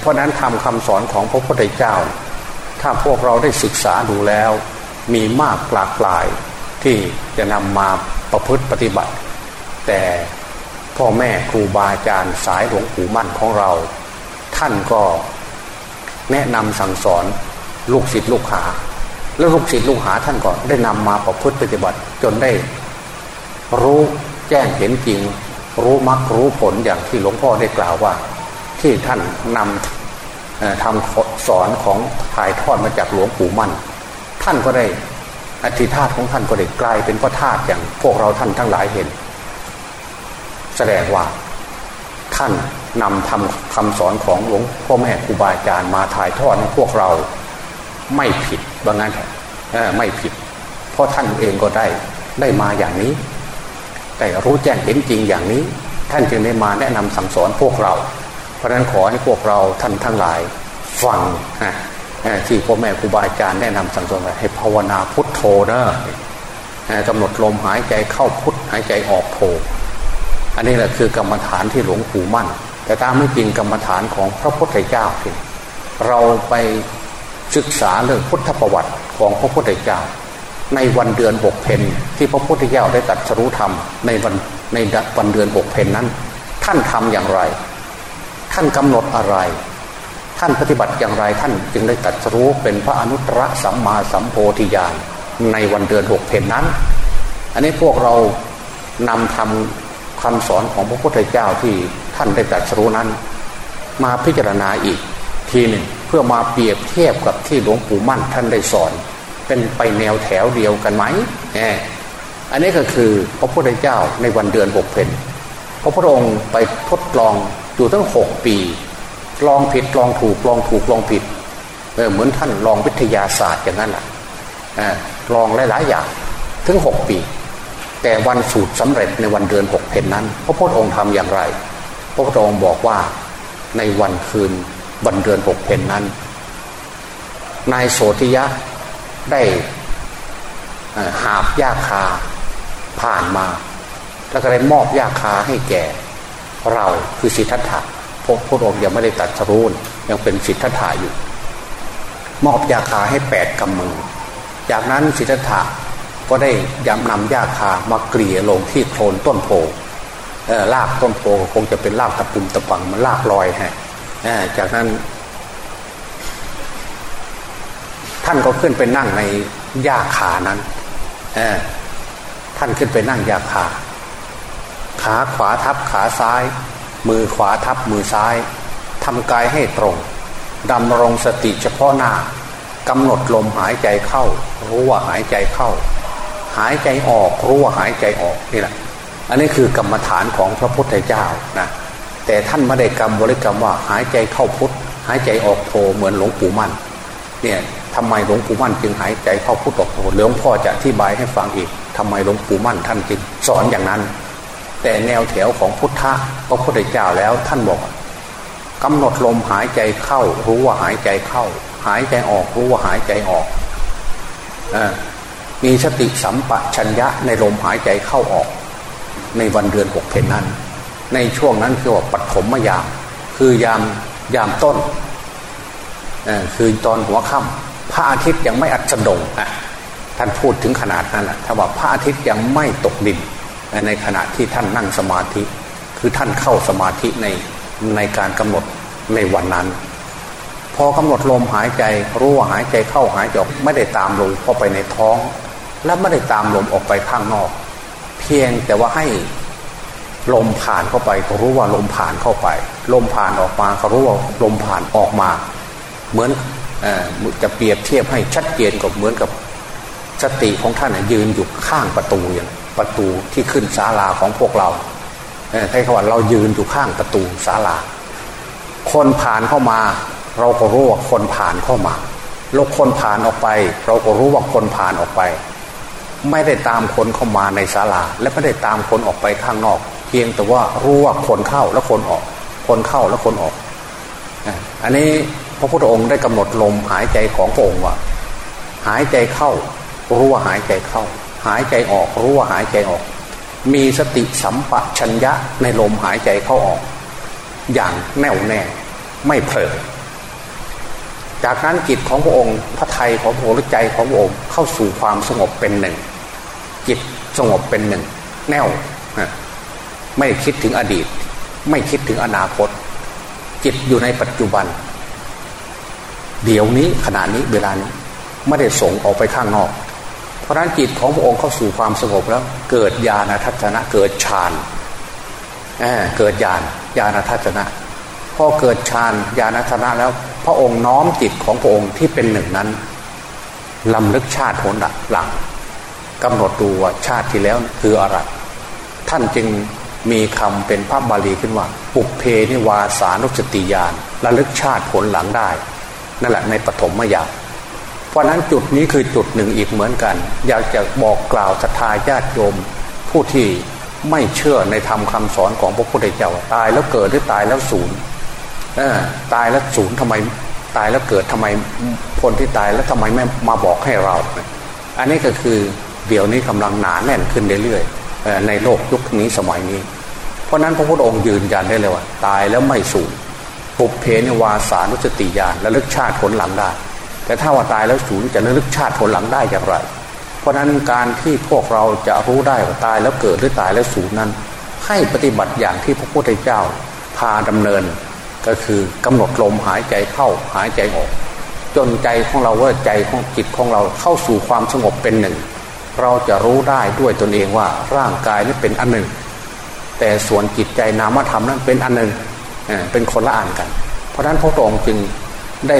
เพราะนั้นทำคำสอนของพระพุทธเจ้า ถ้าพวกเราได้ศึกษาดูแล้ว มีมากหลากหลายที่จะนำมาประพฤติปฏิบัติ แต่พ่อแม่ครูบาอาจารย์สายหลวงปู่มั่นของเรา ท่านก็ แนะนำสั่งสอนลูกศิษย์ลูกหา แล้วลูกศิษย์ลูกหาท่านก็ได้นำมาประพฤติปฏิบัติจนได้ รู้แจ้งเห็นจริง รู้มรรครู้ผลอย่างที่หลวงพ่อได้กล่าวว่า ที่ท่านนำทำสอนของถ่ายทอดมาจากหลวงปู่มั่น ท่านก็ได้อธิธาตของท่านก็ได้กลายเป็นพระธาตุอย่างพวกเราท่านทั้งหลายเห็น แสดงว่าท่าน นำทำคำสอนของหลวงพ่อแม่ครูบาอาจารย์มาถ่ายทอดให้พวกเราไม่ผิดบางงั้นไม่ผิด เพราะท่านเองก็ได้ได้มาอย่างนี้ แต่รู้แจ้งเห็นจริงอย่างนี้ ท่านจึงได้มาแนะนำสั่งสอนพวกเรา เพราะฉะนั้นขอให้พวกเราท่านทั้งหลายฟังที่พ่อแม่ครูบาอาจารย์แนะนำสั่งสอนให้ภาวนาพุทโธนะกำหนดลมหายใจเข้าพุทหายใจออกโธอันนี้แหละคือกรรมฐานที่หลวงปู่มั่น แต่ตามไม่จริงกรรมฐานของพระพุทธเจ้าที่เราไปศึกษาเรื่องพุทธประวัติของพระพุทธเจ้า ในวันเดือนหกเพนที่พระพุทธเจ้าได้ตัดสรุธรรมในวันในวันเดือนหกเพนนั้น ท่านทำอย่างไร ท่านกำหนดอะไร ท่านปฏิบัติอย่างไรท่านจึงได้ตัดสรู้เป็นพระอนุตตรสัมมาสัมโพธิญาณในวันเดือนหกเพนนั้น อันนี้พวกเรานำทำคำสอนของพระพุทธเจ้าที่ ท่านได้ตัสรู้นั้น มาพิจารณาอีกทีหนึ่งเพื่อมาเปรียบเทียบกับที่หลวงปู่มั่นท่านได้สอน เป็นไปแนวแถวเดียวกันไหมแอบอันนี้ก็คือพระพุทธเจ้าในวันเดือนหกเพนพระพุทธองค์ไปทดลองอยู่ตั้งหกปี ลองผิดลองถูกลองถูกลองผิดเออเหมือนท่านลองวิทยาศาสตร์อย่างนั้นแหละลองหลายๆอย่างถึงหกปี แต่วันสูตรสำเร็จในวันเดือนหกเพนนั้น พระพุทธองค์ทำอย่างไร พระพุทธองค์บอกว่าในวันคืนวันเดือนหกเพนนั้น นายโสธิยะได้หาบยาคาผ่านมา แล้วก็ได้มอบยาคาให้แก่ เราคือสิทธัตถะพระพุทธองค์ยังไม่ได้ตัดสรุนยังเป็นสิทธัตถะอยู่ มอบยาคาให้แปดกำมือ จากนั้นสิทธัตถะก็ได้ยำนำยาคามาเกลี่ยลงที่โคลนต้นโพ ลากต้นโพคงจะเป็นลากตะปุ่มตะปังมันลากลอยฮะจากนั้น ท่านก็ขึ้นไปนั่งในหญ้าขานั้นท่านขึ้นไปนั่งหญ้าขา ขาขวาทับขาซ้าย มือขวาทับมือซ้ายทำกายให้ตรงดำรงสติเฉพาะหน้ากำหนดลมหายใจเข้า รู้ว่าหายใจเข้า หายใจออกรู้ว่าหายใจออกนี่แหละ อันนี้คือกรรมฐานของพระพุทธเจ้านะแต่ท่านไม่ได้กรรมบริกรรมว่าหายใจเข้าพุทธหายใจออกโทเหมือนหลวงปู่มั่นเนี่ยทำไมหลวงปู่มั่นจึงหายใจเข้าพุทธออกโทหลวงพ่อจะอธิบายให้ฟังอีกทำไมหลวงปู่มั่นท่านจึงสอนอย่างนั้น แต่แนวแถวของพุทธะพระพุทธเจ้าแล้วท่านบอกกำหนดลมหายใจเข้า รู้ว่าหายใจเข้า หายใจออกรู้ว่าหายใจออกอมีสติสัมปชัญญะในลมหายใจเข้าออก ในวันเดือนหกเพนนั้น ในช่วงนั้นคือว่าปฐมมยาม คือยามยามต้นคือตอนหัวค่ำพระอาทิตย์ยังไม่อัสดงอะท่านพูดถึงขนาดนั้นแหละถ้าว่าพระอาทิตย์ยังไม่ตกดิน ในขณะที่ท่านนั่งสมาธิ คือท่านเข้าสมาธิในในการกำหนดในวันนั้น พอกำหนดลมหายใจรู้ว่าหายใจเข้าหายใจออกไม่ได้ตามลมเข้าไปในท้อง และไม่ได้ตามลมออกไปข้างนอก เพียงแต่ว่าให้ลมผ่านเข้าไปก็รู้ว่าลมผ่านเข้าไป ลมผ่านออกมาก็รู้ว่าลมผ่านออกมา เหมือนจะเปรียบเทียบให้ชัดเจนกับเหมือนกับสติของท่านยืนอยู่ข้างประตูอย่างประตูที่ขึ้นศาลาของพวกเราใช้คำว่าเรายืนอยู่ข้างประตูศาลา คนผ่านเข้ามา เราก็รู้ว่าคนผ่านเข้ามาแลกคนผ่านออกไป เราก็รู้ว่าคนผ่านออกไป ไม่ได้ตามคนเข้ามาในศาลา และไม่ได้ตามคนออกไปข้างนอก เพียงแต่ว่ารู้ว่าคนเข้าแล้วคนออก คนเข้าแล้วคนออก อันนี้พระพุทธองค์ได้กำหนดลมหายใจของพระองค์ว่า หายใจเข้า รู้ว่าหายใจเข้า หายใจออก รู้ว่าหายใจออก มีสติสัมปชัญญะในลมหายใจเข้าออก อย่างแน่วแน่ไม่เผลอจากนั้นจิตของพระองค์พระไทยของพระองค์ใจของพระองค์เข้าสู่ความสงบเป็นหนึ่ง จิตสงบเป็นหนึ่ง แน่วไม่คิดถึงอดีต ไม่คิดถึงอนาคต จิตอยู่ในปัจจุบัน เดี๋ยวนี้ขณะนี้เวลานี้ไม่ได้ส่งออกไปข้างนอก เพราะนั้นจิตของพระองค์เข้าสู่ความสงบแล้ว เกิดญาณทัศนะเกิดฌานเเกิดญาณญาณทัศนะพอเกิดฌานญาณทัศนะแล้ว พระองค์น้อมจิตของพระองค์ที่เป็นหนึ่งนั้นลำลึกชาติผลหลัง กำหนดดูว่าชาติที่แล้วคืออะไร ท่านจึงมีคำเป็นพระบาลีขึ้นว่า ปุเพนิวาสานุสติยานระลึกชาติผลหลังได้ นั่นแหละในปฐมยามเพราะนั้นจุดนี้คือจุดหนึ่งอีกเหมือนกัน อยากจะบอกกล่าวศรัทธาญาติโยม ผู้ที่ไม่เชื่อในธรรมคาสอนของพระพุทธเจ้าตายแล้วเกิดหรือตายแล้วสูญตายแล้วสูญทำไมตายแล้วเกิดทำไมคนที่ตายแล้วทำไมไม่มาบอกให้เรา อันนี้ก็คือ เดี๋ยวนี้กำลังหนาแน่นขึ้นเรื่อยๆในโลกยุคนี้สมัยนี้ เพราะนั้นพระพุทธองค์ยืนยันได้เลยว่า ตายแล้วไม่สูญปุเพนวาสานุสติญาณและลึกชาติผลหลังได้ แต่ถ้าว่าตายแล้วสูญจะระลึกชาติผลหลังได้อย่างไร เพราะนั้นการที่พวกเราจะรู้ได้ว่าตายแล้วเกิดหรือตายแล้วสูญนั้น ให้ปฏิบัติอย่างที่พระพุทธเจ้าพาดำเนิน ก็คือกำหนดลมหายใจเข้าหายใจออก จนใจของเราว่าใจของจิตของเราเข้าสู่ความสงบเป็นหนึ่ง เราจะรู้ได้ด้วยตนเองว่าร่างกายนี้เป็นอันหนึ่ง แต่ส่วนจิตใจนามธรรมนั้นเป็นอันหนึ่งเป็นคนละอันกัน เพราะฉะนั้นพระองค์จึงได้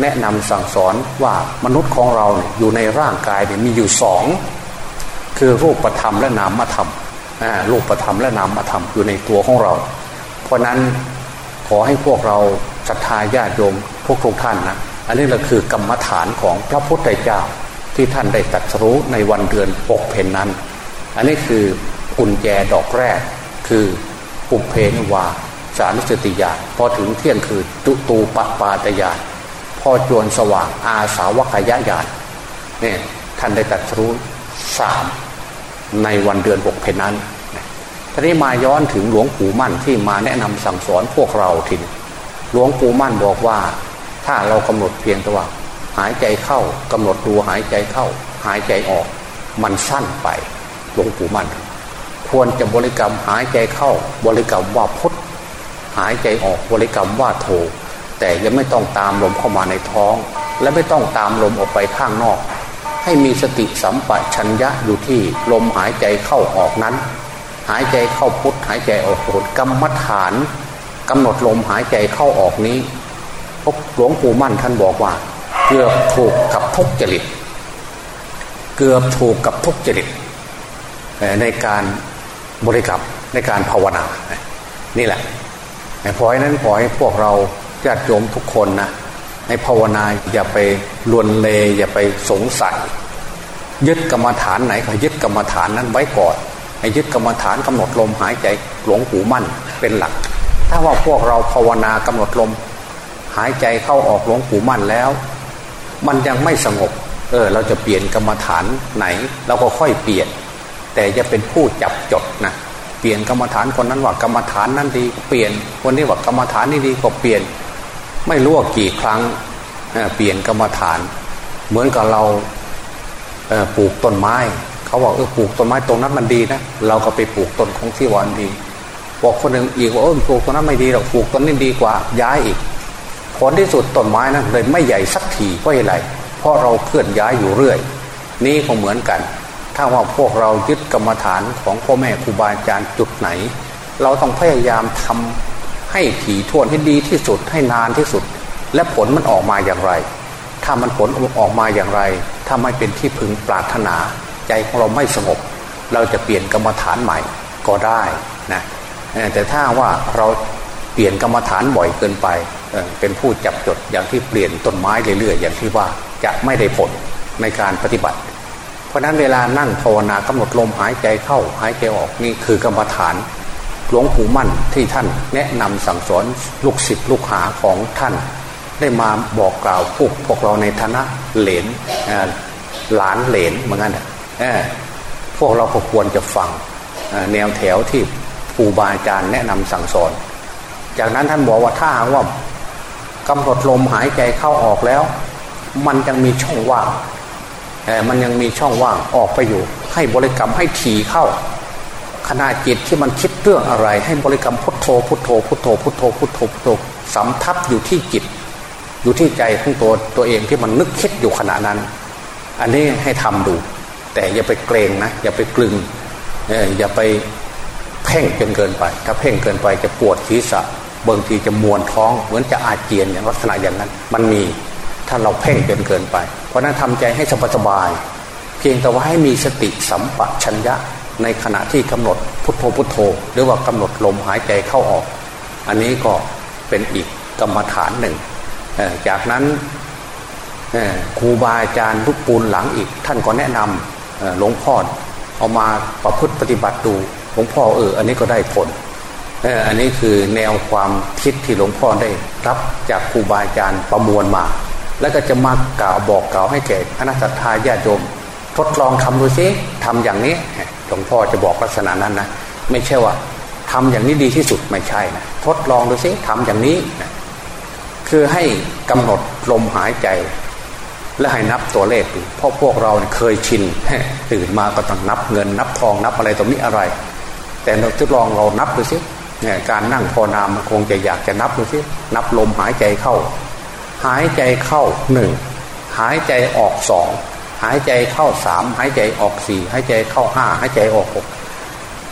แนะนำสั่งสอนว่ามนุษย์ของเราเนี่ยอยู่ในร่างกายเนี่ยมีอยู่สองคือรูปธรรมและนามธรรมรูปธรรมและนามธรรมอยู่ในตัวของเรา เพราะนั้นขอให้พวกเราศรัทธาญาติโยมพวกทุกท่านนะอันนี้แหละคือกรรมฐานของพระพุทธเจ้า ที่ท่านได้ตัดรู้ในวันเดือนปกเพนนั้น อันนี้คือกุญแจดอกแรก คือปุเพนวาสานุสติญาณพอถึงเที่ยงคือตุตูปปาตญาณพอจวนสว่างอาสาวกายญาณเนี่ยท่านได้ตัดรู้สามในวันเดือนหกเพนนั้นทีนี้มาย้อนถึงหลวงปู่มั่นที่มาแนะนำสั่งสอนพวกเราทีหลวงปู่มั่นบอกว่า ถ้าเรากำหนดเพียงแต่ว่า หายใจเข้ากำหนดดูหายใจเข้า หายใจออก มันสั้นไปหลวงปู่มั่นควรจะบริกรรมหายใจเข้า บริกรรมว่าพุทหายใจออกบริกรรมว่าโทแต่ยังไม่ต้องตามลมเข้ามาในท้อง และไม่ต้องตามลมออกไปข้างนอก ให้มีสติสัมปชัญญะอยู่ที่ลมหายใจเข้าออกนั้น หายใจเข้าพุทหายใจออกโทกรรมฐานกำหนดลมหายใจเข้าออกนี้หลวงปู่มั่นท่านบอกว่า เกือบถูกกับทุกจริต เกือบถูกกับทุกจริตในการบริกรรมในการภาวนา นี่แหละพอให้นั้นขอให้พวกเราญาติโยมทุกคนนะในภาวนาอย่าไปลวนเลอย่าไปสงสัย ยึดกรรมฐานไหนก็ยึดกรรมฐานนั้นไว้ก่อนให้ยึดกรรมฐานกำหนดลมหายใจหลวงปู่มั่นเป็นหลัก ถ้าว่าพวกเราภาวนากำหนดลม หายใจเข้าออกหลวงปู่มั่นแล้ว มันยังไม่สงบ เออ เราจะเปลี่ยนกรรมฐานไหน เราก็ค่อยเปลี่ยน แต่จะเป็นผู้จับจดนะเปลี่ยนกรรมฐานคนนั้นว่ากรรมฐานนั้นดีเปลี่ยนคนนี้ว่ากรรมฐานนี้ดีก็เปลี่ยน ไม่รู้ว่ากี่ครั้งเปลี่ยนกรรมฐาน เหมือนกับเราปลูกต้นไม้เขาบอกเออปลูกต้นไม้ตรงนั้นมันดีนะเราก็ไปปลูกต้นของที่วันดี บอกคนหนึ่งอีกว่าเออปลูกต้นนั้นไม่ดีเราปลูกต้นนี้ดีกว่าย้ายอีก ผลที่สุดต้นไม้นั้นเลยไม่ใหญ่สักทีเพราะอะไรเพราะเราเคลื่อนย้ายอยู่เรื่อย นี่ก็เหมือนกัน ถ้าว่าพวกเรายึดกรรมฐานของพ่อแม่ครูบาอาจารย์จุดไหน เราต้องพยายามทำให้ถี่ถ้วนให้ดีที่สุดให้นานที่สุด และผลมันออกมาอย่างไร ถ้ามันผลออกมาอย่างไร ถ้าไม่เป็นที่พึงปรารถนา ใจของเราไม่สงบ เราจะเปลี่ยนกรรมฐานใหม่ก็ได้นะแต่ถ้าว่าเรา ปลี่ยนกรรมฐานบ่อยเกินไปเป็นผู้จับจดอย่างที่เปลี่ยนต้นไม้เรื่อยๆอย่างที่ว่าจะไม่ได้ผลในการปฏิบัติ เพราะนั้นเวลานั่งภาวนากำหนดลมหายใจเข้าหายใจออกนี่คือกรรมฐานหลวงปู่มั่นที่ท่านแนะนำสั่งสอนลูกศิษย์ลูกหาของท่าน ได้มาบอกกล่าวพวกพวกเราในฐานะเหลนหลานเหลนเหมือนกันพวกเราควรจะฟังแนวแถวที่ครูบาอาจารย์แนะนำสั่งสอน จากนั้นท่านบอกว่าถ้าหากว่ากำหนดลมหายใจเข้าออกแล้ว มันยังมีช่องว่างมันยังมีช่องว่างออกไปอยู่ ให้บริกรรมให้ถี่เข้าขณะจิตที่มันคิดเรื่องอะไร ให้บริกรรมพุทโธพุทโธพุทโธพุทโธพุทโธพุทโธสำทับอยู่ที่จิต อยู่ที่ใจของตัวตัวเองที่มันนึกคิดอยู่ขณะนั้น อันนี้ให้ทำดู แต่อย่าไปเกรงนะ อย่าไปกลึงอย่าไปเพ่งจนเกินไป ถ้าเพ่งเกินไปจะปวดศีรษะ บางทีจะมวนท้องเหมือนจะอาเจียนอย่างลักษณะอย่างนั้น มันมีถ้าเราเพ่งเกินเกินไป เพราะนั้นทำใจให้สบายสบายเพียงแต่ว่าให้มีสติสัมปชัญญะในขณะที่กำหนดพุทโธพุทโธ หรือว่ากำหนดลมหายใจเข้าออก อันนี้ก็เป็นอีกกรรมฐานหนึ่ง จากนั้นครูบาอาจารย์ทุกปูนหลังอีก ท่านก็แนะนำหลวงพ่อเอามาประพฤติปฏิบัติดูหลวงพ่อเอออันนี้ก็ได้ผล อันนี้คือแนวความคิดที่หลวงพ่อได้รับจากครูบาอาจารย์ประมวลมา แล้วก็จะมากล่าวบอกกล่าวให้แก่คณะสัตยาญาติโยมทดลองทำดูซิทำอย่างนี้หลวงพ่อจะบอกลักษณะนั้นนะไม่ใช่ว่าทำอย่างนี้ดีที่สุดไม่ใช่นะทดลองดูซิทำอย่างนี้นะคือให้กำหนดลมหายใจ และให้นับตัวเลขดูเพราะพวกเราเคยชินตื่นมาก็ต้องนับเงินนับทองนับอะไรตรงนี้อะไร แต่เราทดลองเรานับดูซิ การนั่งพอนามันคงจะอยากจะนับดูซินับลมหายใจเข้า หายใจเข้าหนึ่งหายใจออกสองหายใจเข้าสามหายใจออกสี่หายใจเข้าห้าหายใจออกหก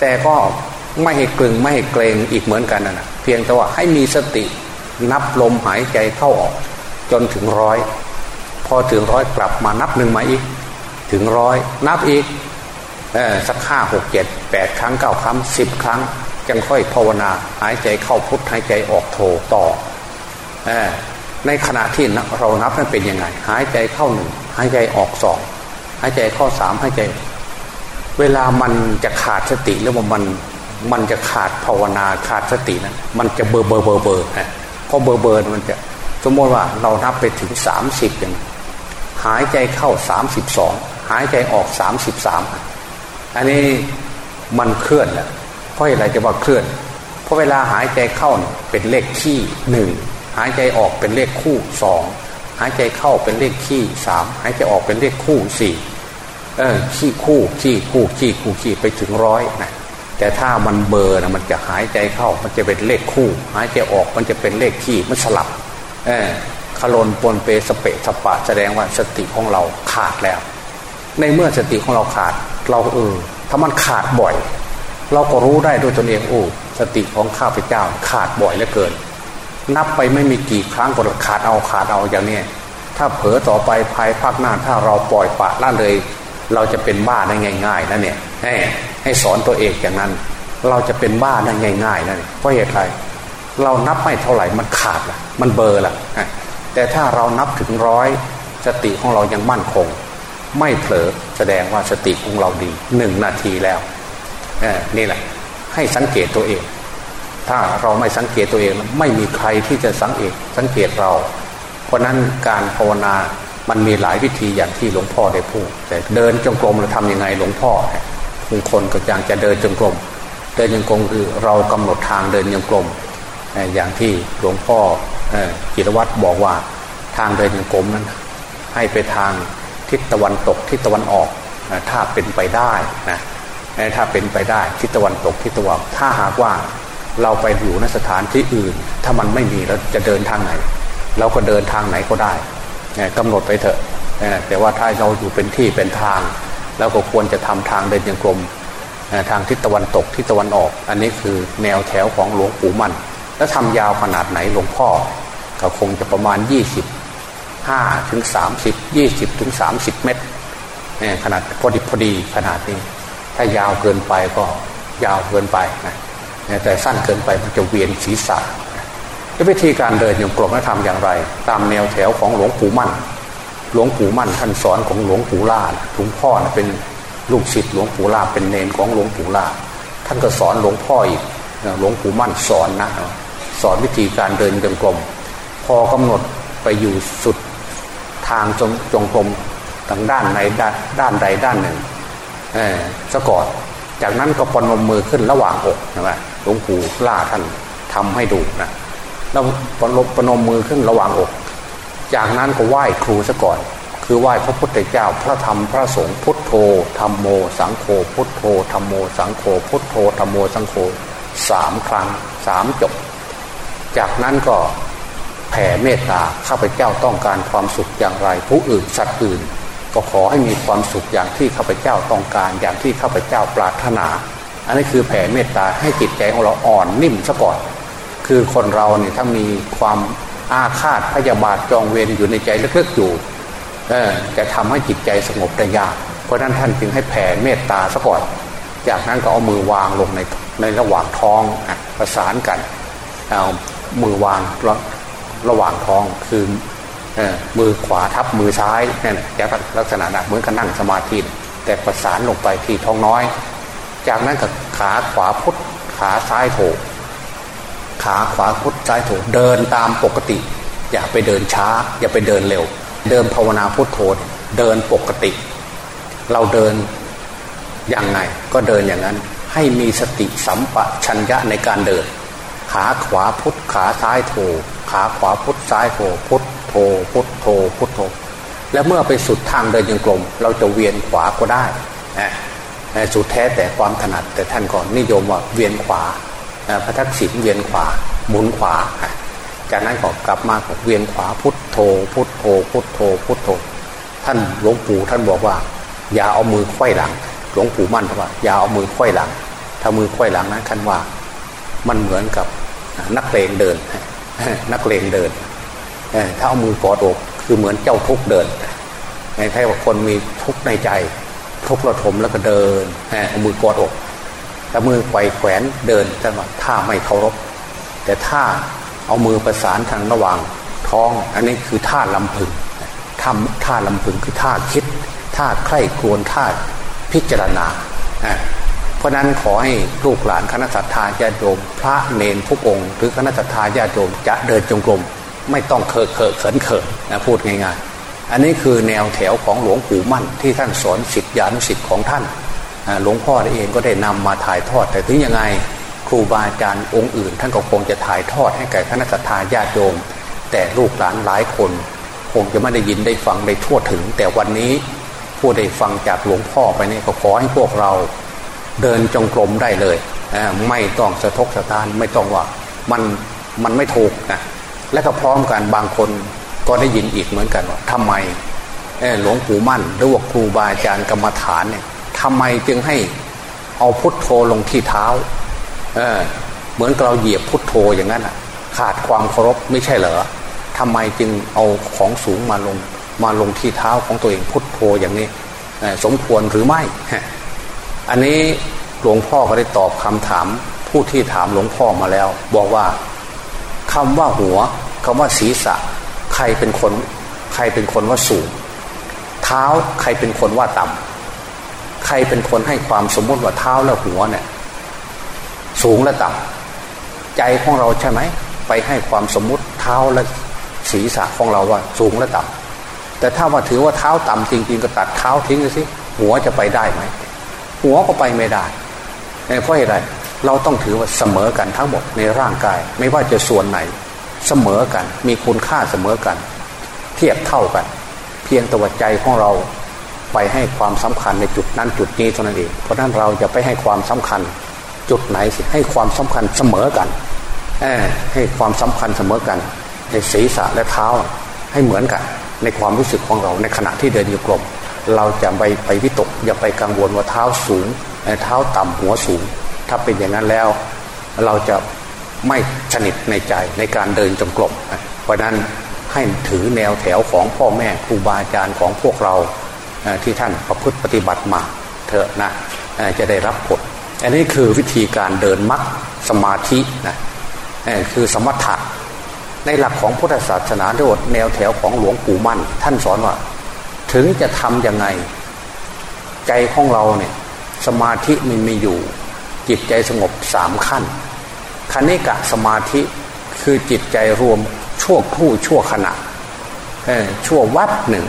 แต่ก็ไม่ให้กลึงไม่ให้เกรงอีกเหมือนกันนะเพียงแต่ว่าให้มีสตินับลมหายใจเข้าออก จนถึงร้อยพอถึงร้อยกลับมานับหนึ่งมาอีก ถึงร้อยนับอีกสักห้าหกเจ็ดแปดครั้งเก้าครั้งสิบครั้ง จึงค่อยภาวนา หายใจเข้าพุทหายใจออกโทต่ออในขณะที่เรานับนั้นเป็นยังไง หายใจเข้าหนึ่งหายใจออกสองหายใจเข้าสามหายใจ เวลามันจะขาดสติแล้วมันมันจะขาดภาวนาขาดสตินะมันจะเบอร์เบอร์เบอร์เบอร์ฮะพอเบอร์เบอร์มันจะสมมติว่าเรานับไปถึงสามสิบอย่างหายใจเข้าสามสิบสองหายใจออกสามสิบสามอันนี้มันเคลื่อนแหละ เพราะอะไรจะว่าเคลื่อน เพราะเวลาหายใจเข้าเป็นเลขขี้หนึ่งหายใจออกเป็นเลขคู่สองหายใจเข้าเป็นเลขขี้สามหายใจออกเป็นเลขคู่สี่เออขี้คู่ขี้คู่ขี้คู่ขี้ไปถึงร้อยนะแต่ถ้ามันเบอร์นะมันจะหายใจเข้ามันจะเป็นเลขคู่ หายใจออกมันจะเป็นเลขขี้มันสลับเออคลนปนเปสเปะสปะแสดงว่าสติของเราขาดแล้ว ในเมื่อสติของเราขาดเราเออถ้ามันขาดบ่อย เราก็รู้ได้ด้วยตนเองโอ้สติของข้าพเจ้าขาดบ่อยเหลือเกิน นับไปไม่มีกี่ครั้งก็ขาดเอาขาดเอาอย่างนี้ถ้าเผลอต่อไปภายภาคหน้าถ้าเราปล่อยปะละเลย เราจะเป็นบ้าได้ง่าย ๆนะเนี่ยให้ให้สอนตัวเองอย่างนั้น เราจะเป็นบ้าได้ง่ายๆนะเพราะเหตุไรเรานับไม่เท่าไหร่มันขาดละมันเบอร์ละแต่ถ้าเรานับถึงร้อยสติของเรายังมั่นคง ไม่เผลอแสดงว่าสติของเราดีหนึ่งนาทีแล้ว นี่แหละ ให้สังเกตตัวเอง ถ้าเราไม่สังเกตตัวเองไม่มีใครที่จะสังเกตสังเกตเรา เพราะนั้นการภาวนามันมีหลายวิธีอย่างที่หลวงพ่อได้พูดแต่เดินจงกรมเราทำยังไงหลวงพ่อบางคนก็ยังจะเดินจงกรมเดินจงกรมคือเรากำหนดทางเดินจงกรมอย่างที่หลวงพ่อกิรวัตรบอกว่าทางเดินจงกรมนั้นให้ไปทางทิศตะวันตกทิศตะวันออกถ้าเป็นไปได้นะ ถ้าเป็นไปได้ทิศตะวันตกทิศตะวันถ้าหากว่าเราไปอยู่ในสถานที่อื่น ถ้ามันไม่มีเราจะเดินทางไหน เราก็เดินทางไหนก็ได้กำหนดไปเถอะแต่ว่าถ้าเราอยู่เป็นที่เป็นทางแล้วก็ควรจะทำทางเดินยังกลมทางทิศตะวันตกทิศตะวันออก อันนี้คือแนวแถวของหลวงปู่มันแล้วทำยาวขนาดไหนหลวงพ่อก็คงจะประมาณ25ถึง30 20ถึง30 เมตรขนาดพอดีพอดีขนาดนี้ ถ้ายาวเกินไปก็ยาวเกินไปนะแต่สั้นเกินไปมันจะเวียนศีรษะวิธีการเดินอย่างกลมและทำอย่างไร ตามแนวแถวของหลวงปู่มั่น หลวงปู่มั่นท่านสอนของหลวงปู่ล่าหลวงพ่อเป็นลูกศิษย์หลวงปู่ล่าเป็นเนนของหลวงปู่ล่าท่านก็สอนหลวงพ่ออีกหลวงปู่มั่นสอนนะสอนวิธีการเดินจงกรมพอกำหนดไปอยู่สุดทางจงจงกรมทางด้านในด้านด้านใดด้านหนึ่ง ซะก่อน จากนั้นก็ปนมมือขึ้นระหว่างอกนะหลวงปู่ล่าท่านทำให้ดูนะแล้วปนปนมมือขึ้นระหว่างอก จากนั้นก็ไหว้ครูซะก่อน คือไหว้พระพุทธเจ้า พระธรรมพระสงฆ์พุทโธธรรมโม สังโฆพุทโธธรรมโม สังโฆพุทโธธรรมโมสังโฆสามครั้งสามจบ จากนั้นก็แผ่เมตตาข้าพเจ้าต้องการความสุขอย่างไร ผู้อื่นสัตว์อื่น ก็ขอให้มีความสุขอย่างที่ข้าพเจ้าต้องการอย่างที่ข้าพเจ้าปรารถนา อันนี้คือแผ่เมตตาให้จิตใจของเราอ่อนนิ่มซะก่อน คือคนเราเนี่ยถ้ามีความอาฆาตพยาบาทจองเวรอยู่ในใจลึกๆอยู่จะทำให้จิตใจสงบได้ยาก เพราะนั้นท่านจึงให้แผ่เมตตาซะก่อน จากนั้นก็เอามือวางลงในในระหว่างท้องประสานกันเอามือวางระระหว่างท้องคือ มือขวาทับมือซ้ายนี่นจะลักษณะนะเหมือนกับนั่งสมาธิแต่ประสานลงไปที่ท้องน้อย จากนั้นกับขาขวาพุทขาซ้ายโถขาขวาพุทซ้ายโถเดินตามปกติ อย่าไปเดินช้า อย่าไปเดินเร็ว เดินภาวนาพุทโธเดินปกติ เราเดินอยังไงก็เดินอย่างนั้น ให้มีสติสัมปชัญญะในการเดิน ขาขวาพุทขาซ้ายโถขาขวาพุทซ้ายโถพุท พุทโถพุทโถแล้วเมื่อไปสุดทางเดินยังกลม เราจะเวียนขวาก็ได้นะสุดแท้แต่ความถนัดแต่ท่านก่อนนิยมว่าเวียนขวาพระทักษิณเวียนขวาหมุนขวา จากนั้นก็กลับมาเวียนขวาพุทโธ พุทโธ พุทโธ พุทโธ ท่านหลวงปู่ท่านบอกว่า อย่าเอามือควยหลัง หลวงปู่มั่นว่า อย่าเอามือควยหลัง ถ้ามือควยหลังนั้นท่านว่า มันเหมือนกับนักเลงเดินนักเลงเดิน ถ้าเอามือกอดอกคือเหมือนเจ้าทุกเดินในไทยว่าคนมีทุกในใจ ทุกระทมแล้วก็เดินเอามือกอดอกแต่มือไกวแขวนเดินท่านว่าถ้าไม่เคารพ แต่ถ้าเอามือประสานทางระหว่างท้อง อันนี้คือท่าลำพึงทำท่าลำพึงคือท่าคิดท่าใคร่ครวญท่าพิจารณาเพราะนั้นขอให้ลูกหลานคณะสัตยาญาติโยม พระเนนทุกองค์ หรือคณะสัตยาญาติโยมจะเดินจงกรม ไม่ต้องเคอะเคอะเขินเขินนะพูดง่ายๆ อันนี้คือแนวแถวของหลวงปู่มั่น ที่ท่านสอนสิทธิานุสิทธิ์ของท่านหลวงพ่อเองก็ได้นำมาถ่ายทอดแต่ถึงยังไงครูบาอาจารย์องค์อื่น ท่านก็คงจะถ่ายทอดให้แก่คณะสัตยาญาติโยม แต่ลูกหลานหลายคน คงจะไม่ได้ยินได้ฟังได้ทั่วถึง แต่วันนี้ผู้ได้ฟังจากหลวงพ่อไปนี่ก็ขอให้พวกเราเดินจงกรมได้เลย ไม่ต้องสะทกสะตานไม่ต้องว่ามันมันไม่ถูกนะ และก็พร้อมกันบางคนก็ได้ยินอีกเหมือนกันว่าทำไมหลวงปู่มั่นหรือว่าครูบาอาจารย์กรรมฐานเนี่ยทำไมจึงให้เอาพุทโธลงที่เท้าเออเหมือนเราเหยียบพุทโธอย่างนั้นอะ ขาดความเคารพไม่ใช่เหรอทำไมจึงเอาของสูงมาลงมาลงที่เท้าของตัวเองพุทโธอย่างนี้สมควรหรือไม่ อันนี้หลวงพ่อก็ได้ตอบคำถามผู้ที่ถามหลวงพ่อมาแล้ว บอกว่า คำว่าหัวคำว่าศีรษะ ใครเป็นคน ใครเป็นคนว่าสูง เท้าใครเป็นคนว่าต่ำใครเป็นคนให้ความสมมติว่าเท้าและหัวเนี่ย สูงและต่ำใจของเราใช่ไหมไปให้ความสมมติเท้าและศีรษะของเราว่าสูงและต่ำแต่ถ้าว่าถือว่าเท้าต่ำจริง ๆ ก็ตัดเท้าทิ้งเลยสิหัวจะไปได้ไหมหัวก็ไปไม่ได้เพราะอะไร เราต้องถือว่าเสมอกันทั้งหมดในร่างกาย ไม่ว่าจะส่วนไหน เสมอกัน มีคุณค่าเสมอกัน เทียบเท่ากัน เพียงต่ว่าใจของเราไปให้ความสำคัญในจุดนั้นจุดนี้เท่านั้นเองเพราะนั้นเราจะไปให้ความสำคัญ จุดไหนสิให้ความสำคัญเสมอกันให้ความสำคัญเสมอกัน ในศีรษะและเท้าให้เหมือนกัน ในความรู้สึกของเราในขณะที่เดินอยู่กลมเราจะไปไปวิตกอย่าไปกังวลว่าเท้าสูงเท้าต่ำหัวสูง ถ้าเป็นอย่างนั้นแล้วเราจะไม่สนิทในใจในการเดินจงกรมเพราะนั้นให้ถือแนวแถวของพ่อแม่ครูบาอาจารย์ของพวกเราที่ท่านประพฤติปฏิบัติมาเถอะนะจะได้รับผล อันนี้คือวิธีการเดินมัดสมาธินะคือสมถะในหลักของพุทธศาสนาโดยแนวแถวของหลวงปู่มั่น ท่านสอนว่า ถึงจะทำยังไง ใจของเราเนี่ยสมาธิมันไมีอยู่ จิตใจสงบสามขั้นคณิกะสมาธิคือจิตใจรวมชั่วครู่ชั่วขณะชั่ววับหนึ่ง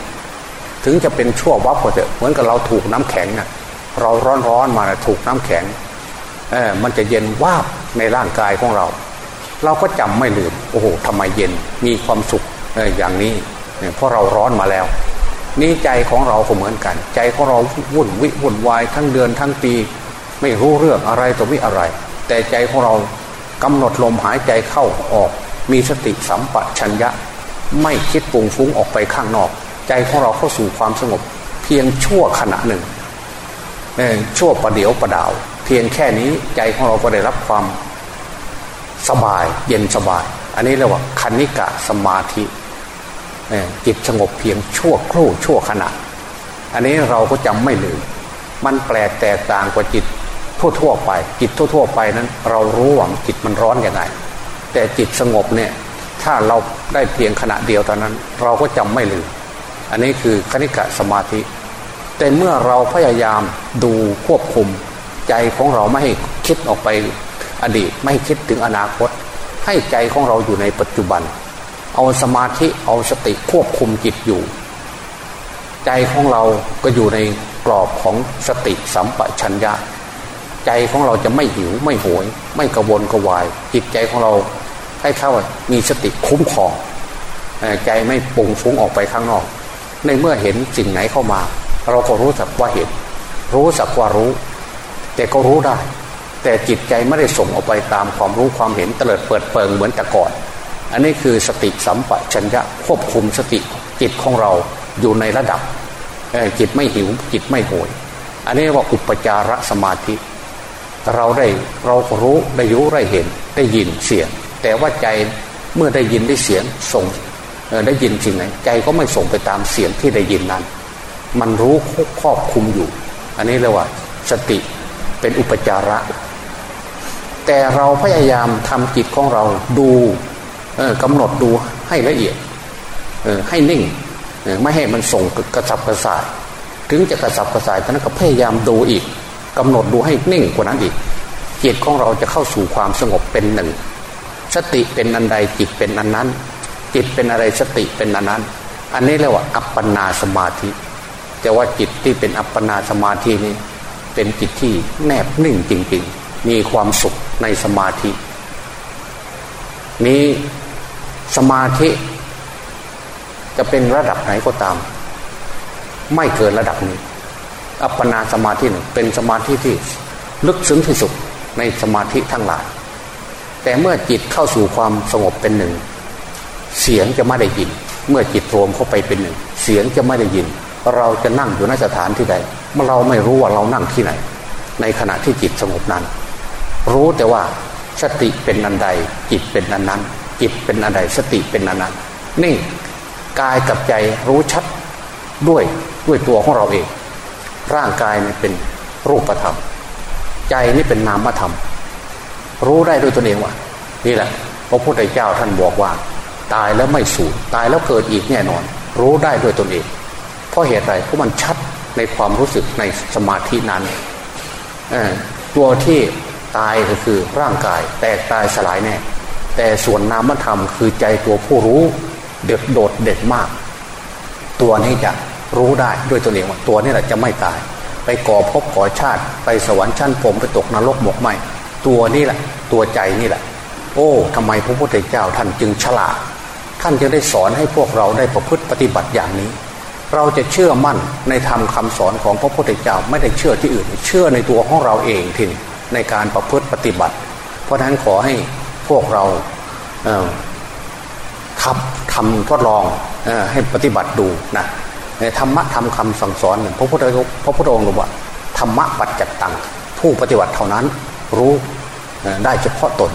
ถึงจะเป็นชั่ววับก็เถอะเหมือนกับเราถูกน้ำแข็งนะ่ะเราร้อนๆมาถูกน้ำแข็งเออมันจะเย็นวาบในร่างกายของเรา เราก็จำไม่ลืมโอ้โหทำไมเย็นมีความสุขอออย่างนี้เพราะเราร้อนมาแล้ว นี่ใจของเราก็เหมือนกัน ใจของเราวุ่นวิวุ่นวายทั้งเดือนทั้งปี ไม่รู้เรื่องอะไรตัววิอะไร แต่ใจของเรากำหนดลมหายใจเข้าออก มีสติสัมปชัญญะ ไม่คิดปุงฟุ้งออกไปข้างนอก ใจของเราเข้าสู่ความสงบ เพียงชั่วขณะหนึ่งชั่วประเดียวประดาว เพียงแค่นี้ใจของเราก็ได้รับความสบายเย็นสบาย อันนี้เรียกว่าคณิกะสมาธิจิตสงบเพียงชั่วครู่ชั่วขณะ อันนี้เราก็จำไม่ลืมมันแปลกแตกต่างกว่าจิต ทั่วๆไป จิตทั่ว ๆ ไปนั้น เรารู้ว่าจิตมันร้อนยังไงแต่จิตสงบเนี่ยถ้าเราได้เพียงขณะเดียวตอนนั้น เราก็จำไม่ลืมอันนี้คือคณิกะสมาธิ แต่เมื่อเราพยายามดูควบคุมใจของเราไม่ให้คิดออกไปอดีตไม่คิดถึงอนาคต ให้ใจของเราอยู่ในปัจจุบัน เอาสมาธิเอาสติควบคุมจิตอยู่ ใจของเราก็อยู่ในกรอบของสติสัมปชัญญะ ใจของเราจะไม่หิวไม่โหย ไม่กระวนกระวาย จิตใจของเราให้เข้ามีสติคุ้มครองใจไม่ปุ่งฟุ้งออกไปข้างนอก ในเมื่อเห็นสิ่งไหนเข้ามา เราก็รู้สักว่าเห็น รู้สักว่ารู้ แต่ก็รู้ได้ แต่จิตใจไม่ได้ส่งออกไปตามความรู้ความเห็นเตลิดเปิดเปิงเหมือนแต่ก่อน อันนี้คือสติสัมปชัญญะควบคุมสติจิตของเราอยู่ในระดับจิตไม่หิวจิตไม่โหย อันนี้ว่าอุปจารสมาธิ เราได้เราก็รู้ได้รู้ได้เห็นได้ยินเสียง แต่ว่าใจเมื่อได้ยินได้เสียงส่งได้ยินสิ่งไหนใจก็ไม่ส่งไปตามเสียงที่ได้ยินนั้น มันรู้ครอบคุมอยู่ อันนี้เรียกว่าสติเป็นอุปจาระ แต่เราพยายามทำจิตของเราดูกำหนดดูให้ละเอียดให้นิ่งไม่ให้มันส่งกระสับกระส่าย ถึงจะกระสับกระส่ายท่านก็พยายามดูอีก กำหนดดูให้นิ่งกว่านั้นอีก จิตของเราจะเข้าสู่ความสงบเป็นหนึ่ง สติเป็นอันใดจิตเป็นอันนั้น จิตเป็นอะไรสติเป็นอันนั้น อันนี้เรียกว่าอัปปนาสมาธิ แต่ว่าจิตที่เป็นอัปปนาสมาธินี้เป็นจิตที่แนบนิ่งจริง ๆ มีความสุขในสมาธิ นี้สมาธิจะเป็นระดับไหนก็ตาม ไม่เกินระดับนี้ อัปปนาสมาธิหนึ่งเป็นสมาธิที่ลึกซึ้งที่สุดในสมาธิทั้งหลาย แต่เมื่อจิตเข้าสู่ความสงบเป็นหนึ่ง เสียงจะไม่ได้ยิน เมื่อจิตรวมเข้าไปเป็นหนึ่ง เสียงจะไม่ได้ยิน เราจะนั่งอยู่ในสถานที่ใดเมื่อเราไม่รู้ว่าเรานั่งที่ไหน ในขณะที่จิตสงบนั้น รู้แต่ว่าสติเป็นอันใด จิตเป็นอันนั้น จิตเป็นอันใดสติเป็นอันนั้นนิ่กายกับใจรู้ชัดด้วยด้วยตัวของเราเอง ร่างกายเนี่ยเป็นรูปธรรม ใจนี่เป็นนามธรรม รู้ได้ด้วยตนเองว่านี่แหละพระพุทธเจ้าท่านบอกว่า ตายแล้วไม่สูญตายแล้วเกิดอีกแน่นอน รู้ได้ด้วยตนเอง เพราะเหตุไรเพราะมันชัดในความรู้สึกในสมาธินั้นตัวที่ตายก็คือร่างกายแตกตายสลายแน่แต่ส่วนนามธรรมคือใจตัวผู้รู้เด็ดโดดเด็ดมาก ตัวนี้จะ รู้ได้ด้วยตัวเองว่าตัวนี้แหละจะไม่ตาย ไปก่อภพก่อชาติ ไปสวรรค์ชั้นผมไปตกนรกหมกไหมตัวนี้แหละ ตัวใจนี่แหละ โอ้ทำไมพระพุทธเจ้าท่านจึงฉลาด ท่านจึงได้สอนให้พวกเราได้ประพฤติปฏิบัติอย่างนี้ เราจะเชื่อมั่นในธรรมคาสอนของพระพุทธเจ้าไม่ได้เชื่อที่อื่น เชื่อในตัวของเราเองทีในการประพฤติปฏิบัติ เพราะฉะนั้นขอให้พวกเราทับทำทดลองอให้ปฏิบัติดูนะ ธรรมะทำคำสั่งสอนพระพุทธพระพุทธองค์บอกว่าธรรมะปัจจัตตังผู้ปฏิบัติเท่านั้นรู้ได้เฉพาะตน